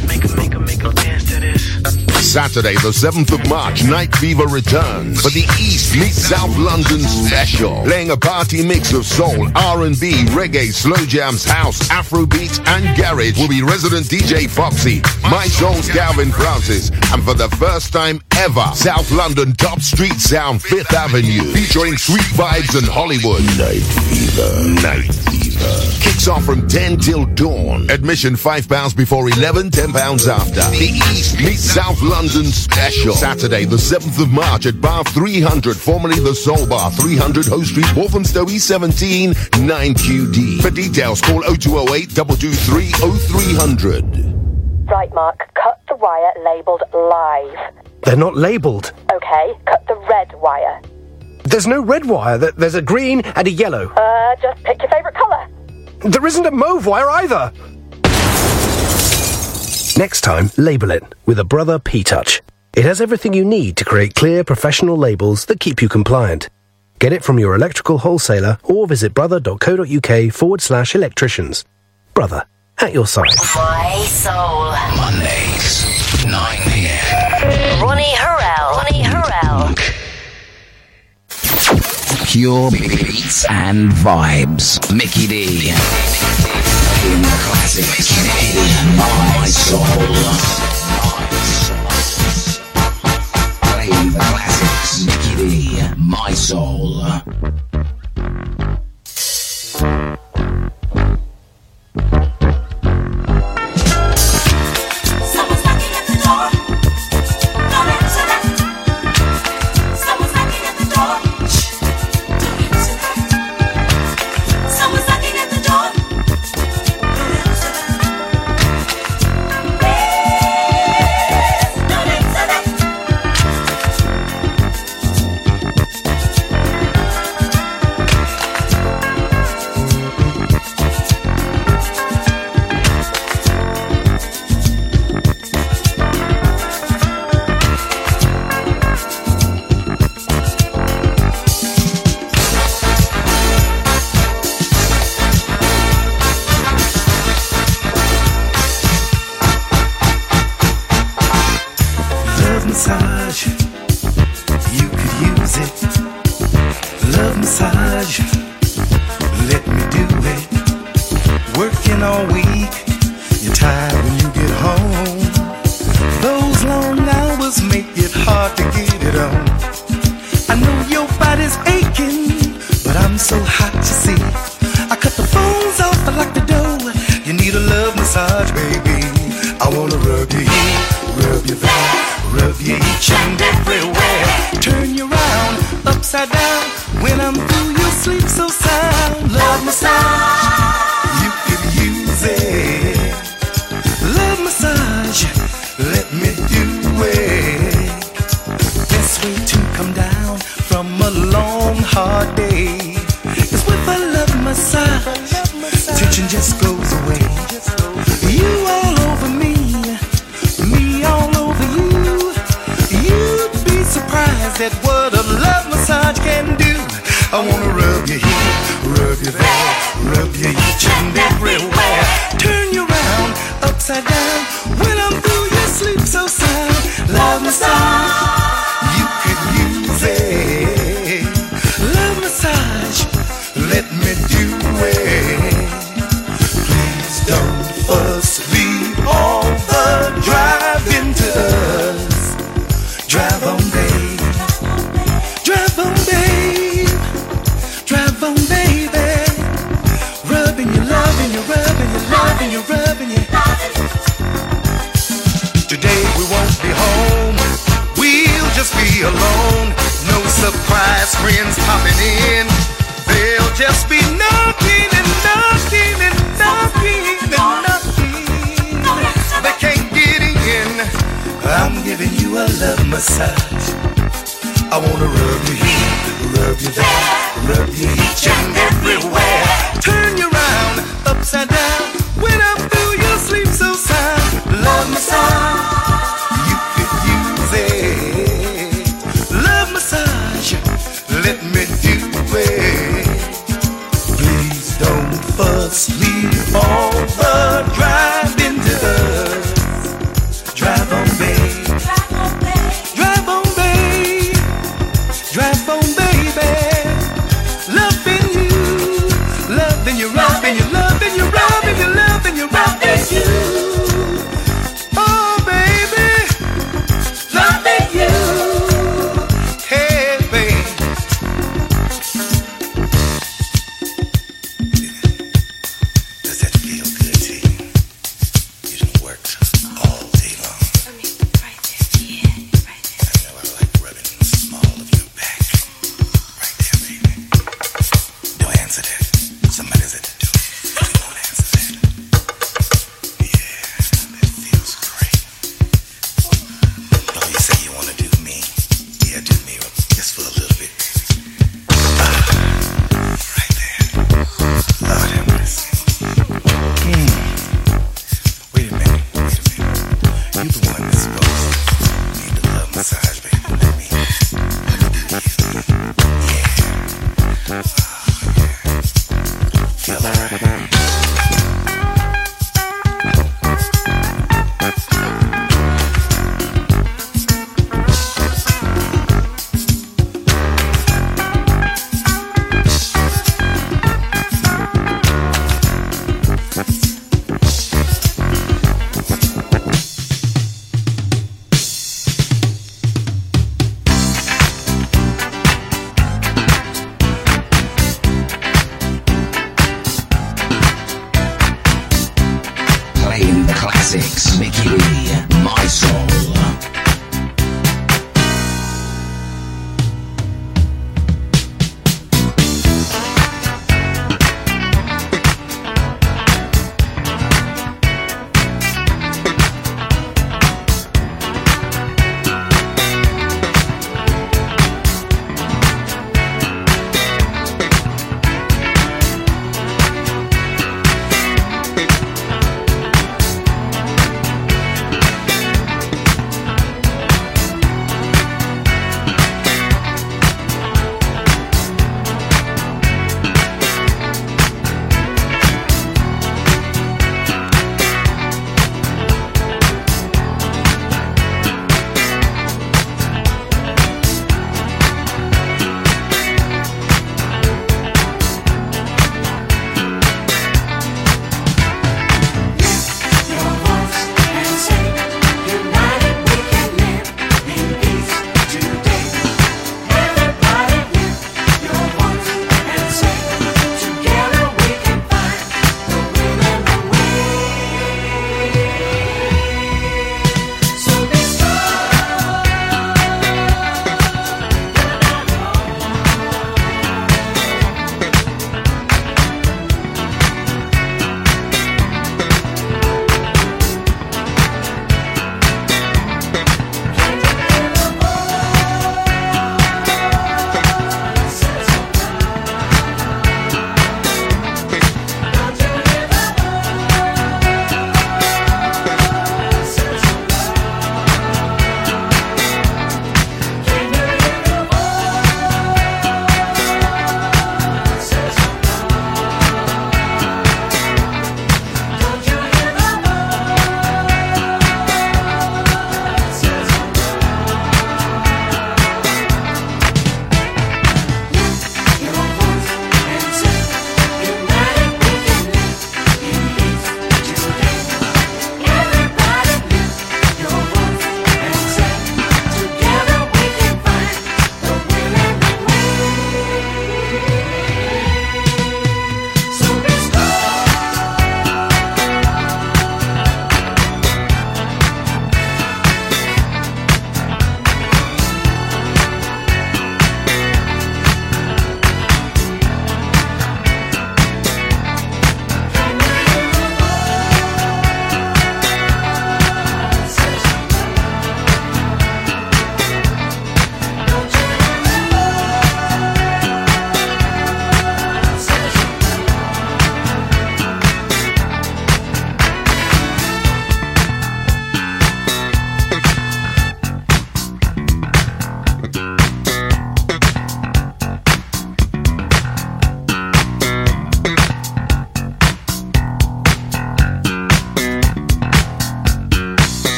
Saturday, the 7th of March, Night Fever returns for the East meets South London special. Playing a party mix of soul, R&B, reggae, slow jams, house, Afrobeat, and garage will be resident DJ Foxy, My Soul's Calvin Francis, and for the first time ever, South London Top Street Sound, Fifth Avenue, featuring sweet vibes and Hollywood. Night Fever. Night Fever. Kicks off from 10 till dawn. Admission £5 before 11, £10 after. The East meets South London special. Saturday, the 7th of March at Bar 300, formerly the Soul Bar, 300 Hoe Street, Walthamstow E17, 9QD. For details, call 0208 223 0300. Right, Mark, cut the wire labelled live. They're not labelled. Okay, cut the red wire. There's no red wire. There's a green and a yellow. Uh, just pick your favourite colour. There isn't a mauve wire either. Next time, label it with a Brother P-Touch. It has everything you need to create clear, professional labels that keep you compliant. Get it from your electrical wholesaler or visit brother.co.uk forward slash electricians. Brother, at your side. My Soul. Mondays, 9 p.m. Ronnie Herel. Ronnie Herel. Pure beats and vibes. Mickey D. In the classic Mickey D. My soul. Playing the classics. Mickey D. My soul.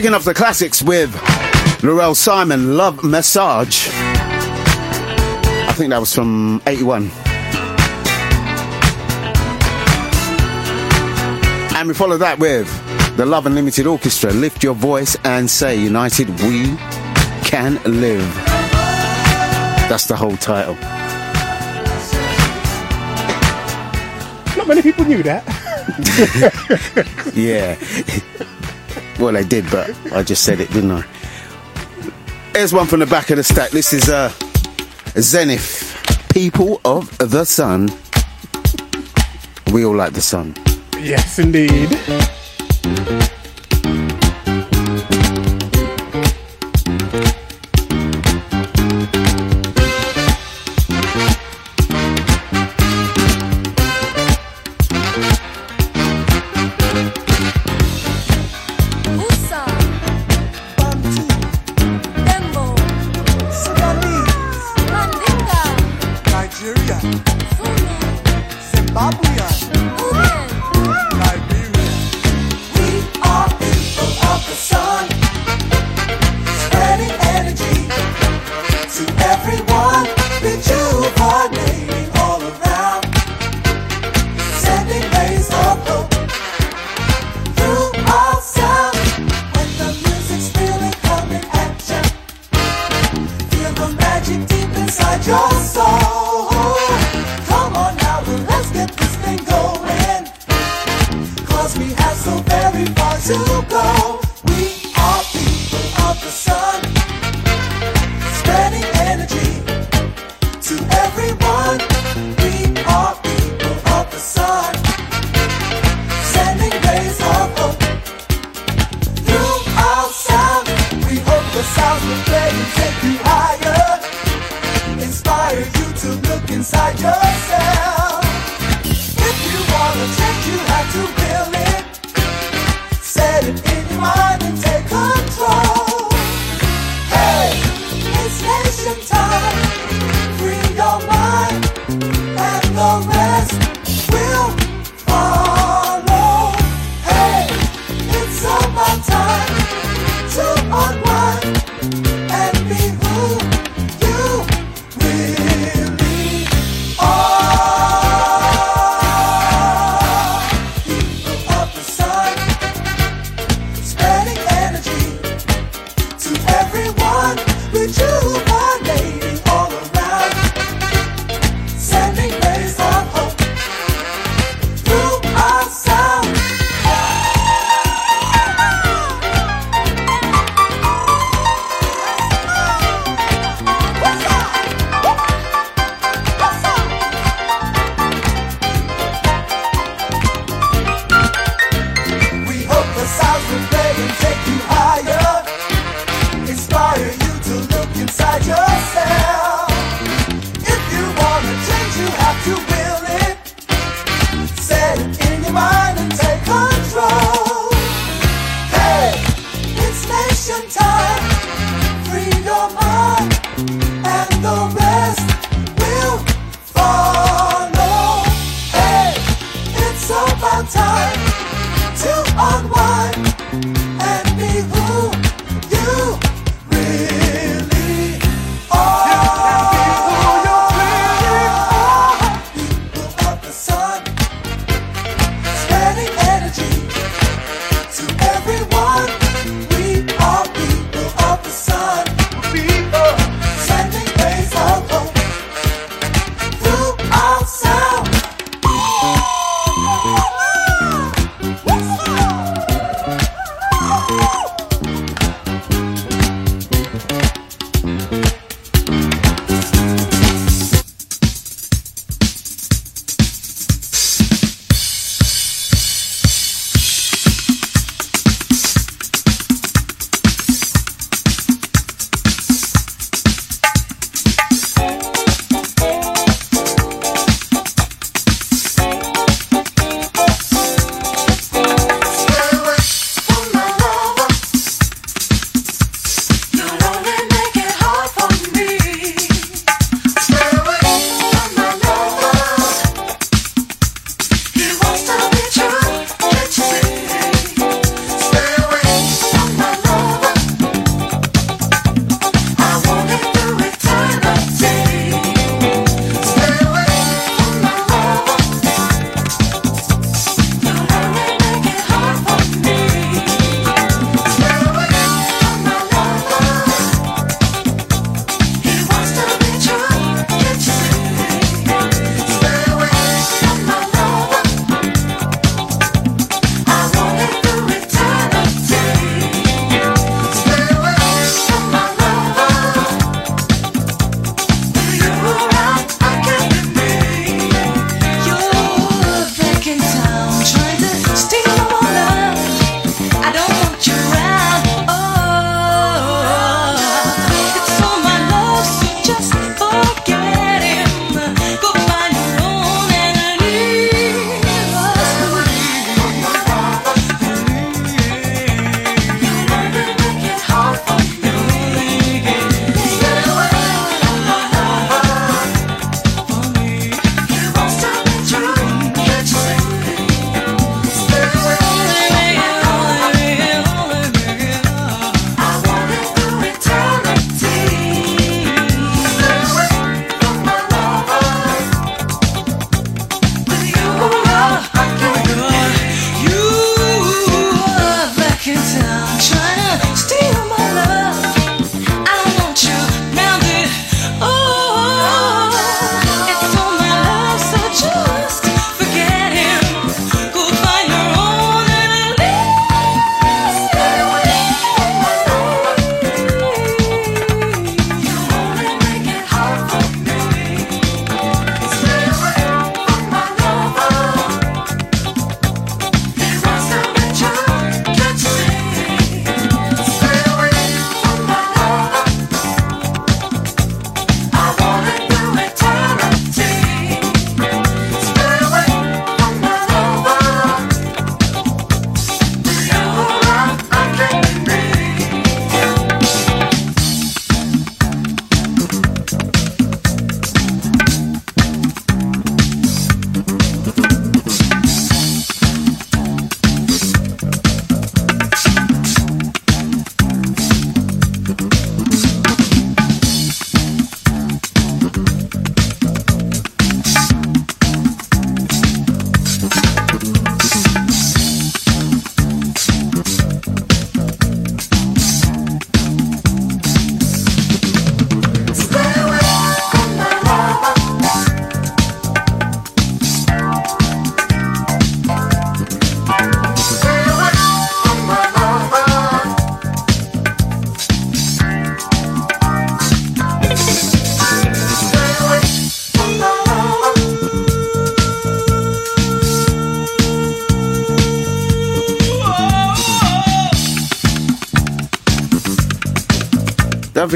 kicking off the classics with Laurel Simon, Love Massage. I think that was from 81. And we follow that with the Love Unlimited Orchestra, Lift Your Voice and Say United We Can Live. That's the whole title. Not many people knew that. [LAUGHS] yeah. [LAUGHS] Well, I did, but I just said it, didn't I? Here's one from the back of the stack. This is uh, Zenith, People of the Sun. We all like the sun. Yes, indeed.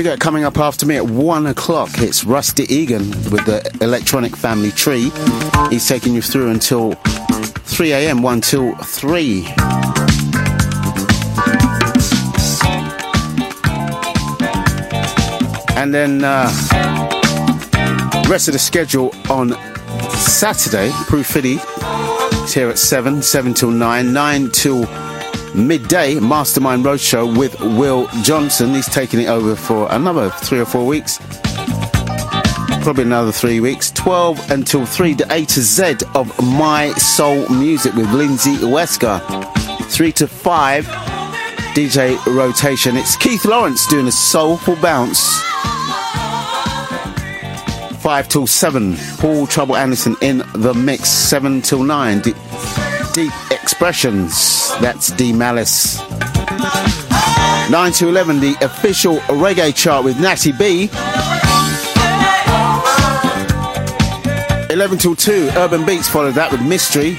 Coming up after me at one o'clock, it's Rusty Egan with the Electronic Family Tree. He's taking you through until 3 a.m., 1 till 3. And then, uh, rest of the schedule on Saturday, Proof is here at 7, 7 till 9, 9 till midday, Mastermind Roadshow with Will Johnson. He's taking it over for another three or four weeks. Probably another three weeks. 12 until 3, the A to Z of My Soul Music with Lindsay Wesker. 3 to 5, DJ Rotation. It's Keith Lawrence doing a soulful bounce. 5 till 7, Paul Trouble Anderson in the mix. 7 till 9, D- Deep Expressions. That's D Malice. 9 to 11, the official reggae chart with Natty B. 11 till 2, Urban Beats followed that with Mystery.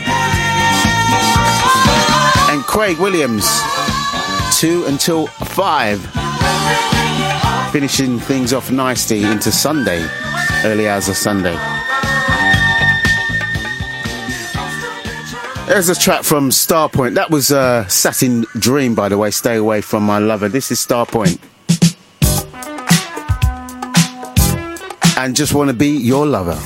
And Craig Williams, 2 until 5. Finishing things off nicely into Sunday, early hours of Sunday. There's a track from Starpoint. That was uh, Satin Dream, by the way. Stay away from my lover. This is Starpoint. And just want to be your lover.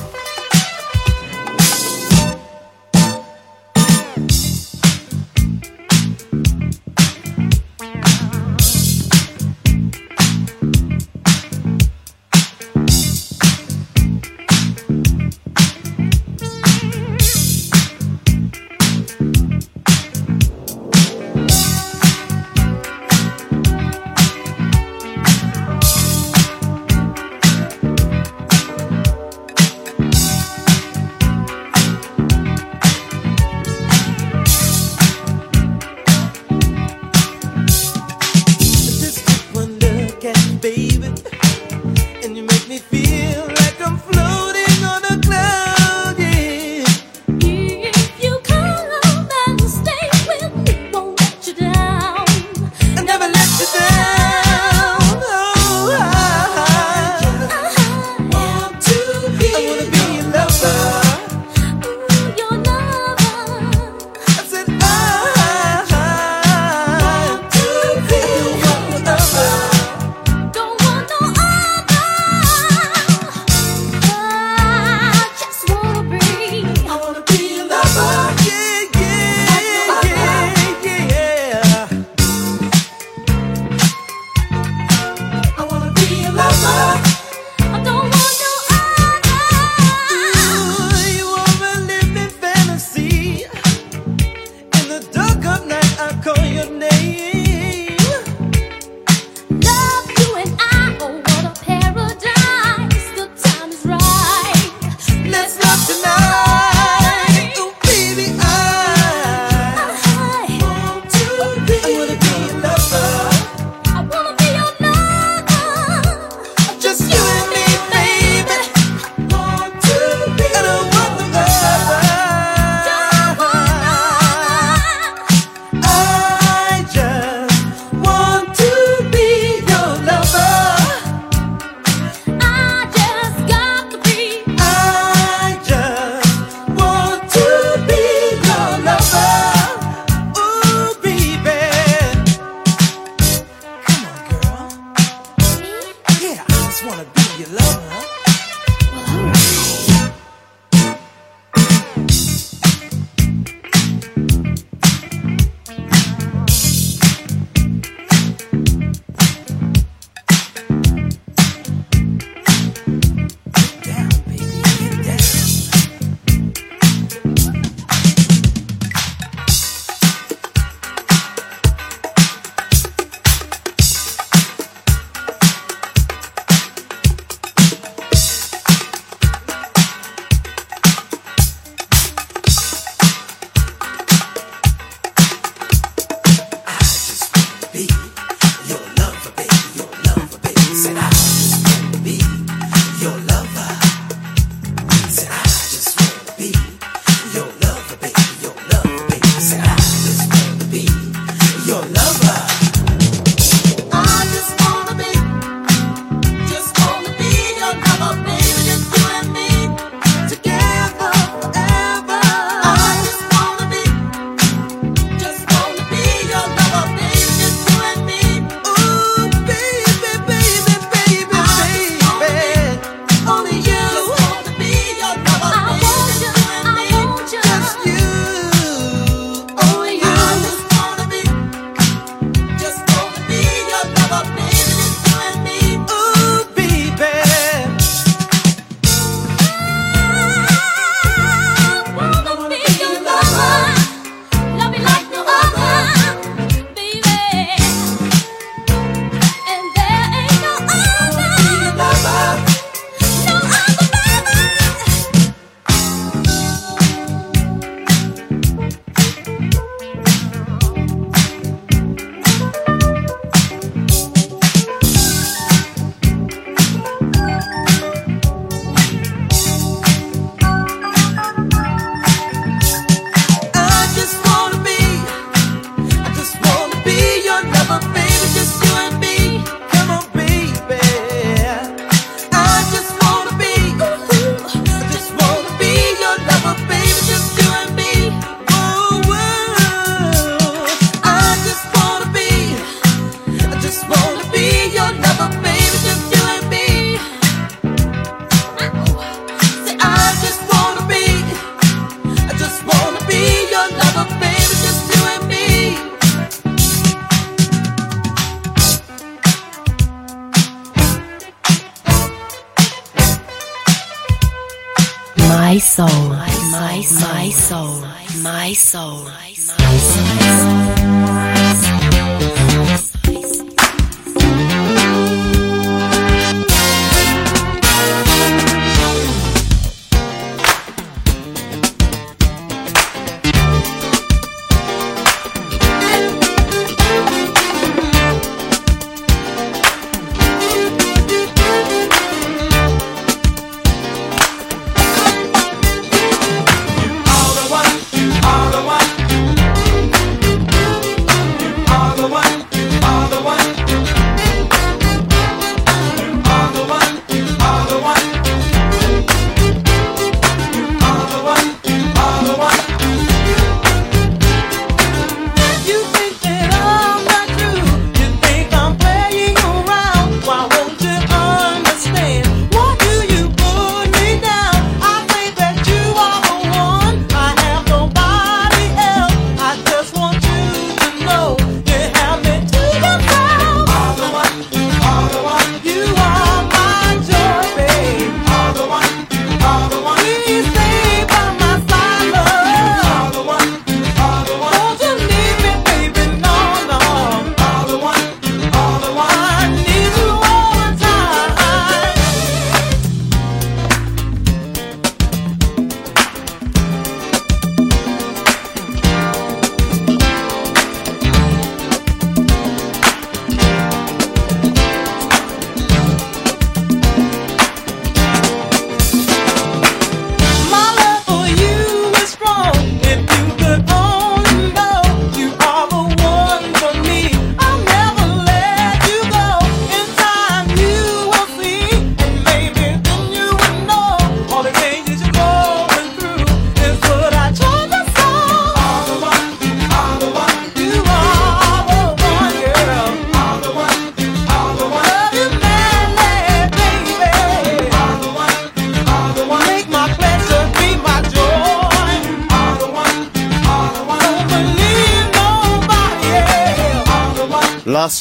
my soul, my soul, my soul, my soul. My soul.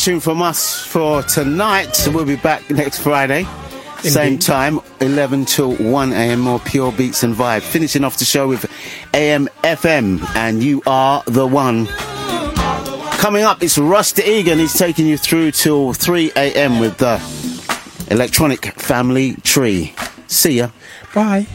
Tune from us for tonight. We'll be back next Friday. Indeed. Same time, 11 till 1 a.m. More pure beats and vibe. Finishing off the show with AM FM and You Are the One. Coming up, it's Rusty Egan. He's taking you through till 3 a.m. with the electronic family tree. See ya. Bye.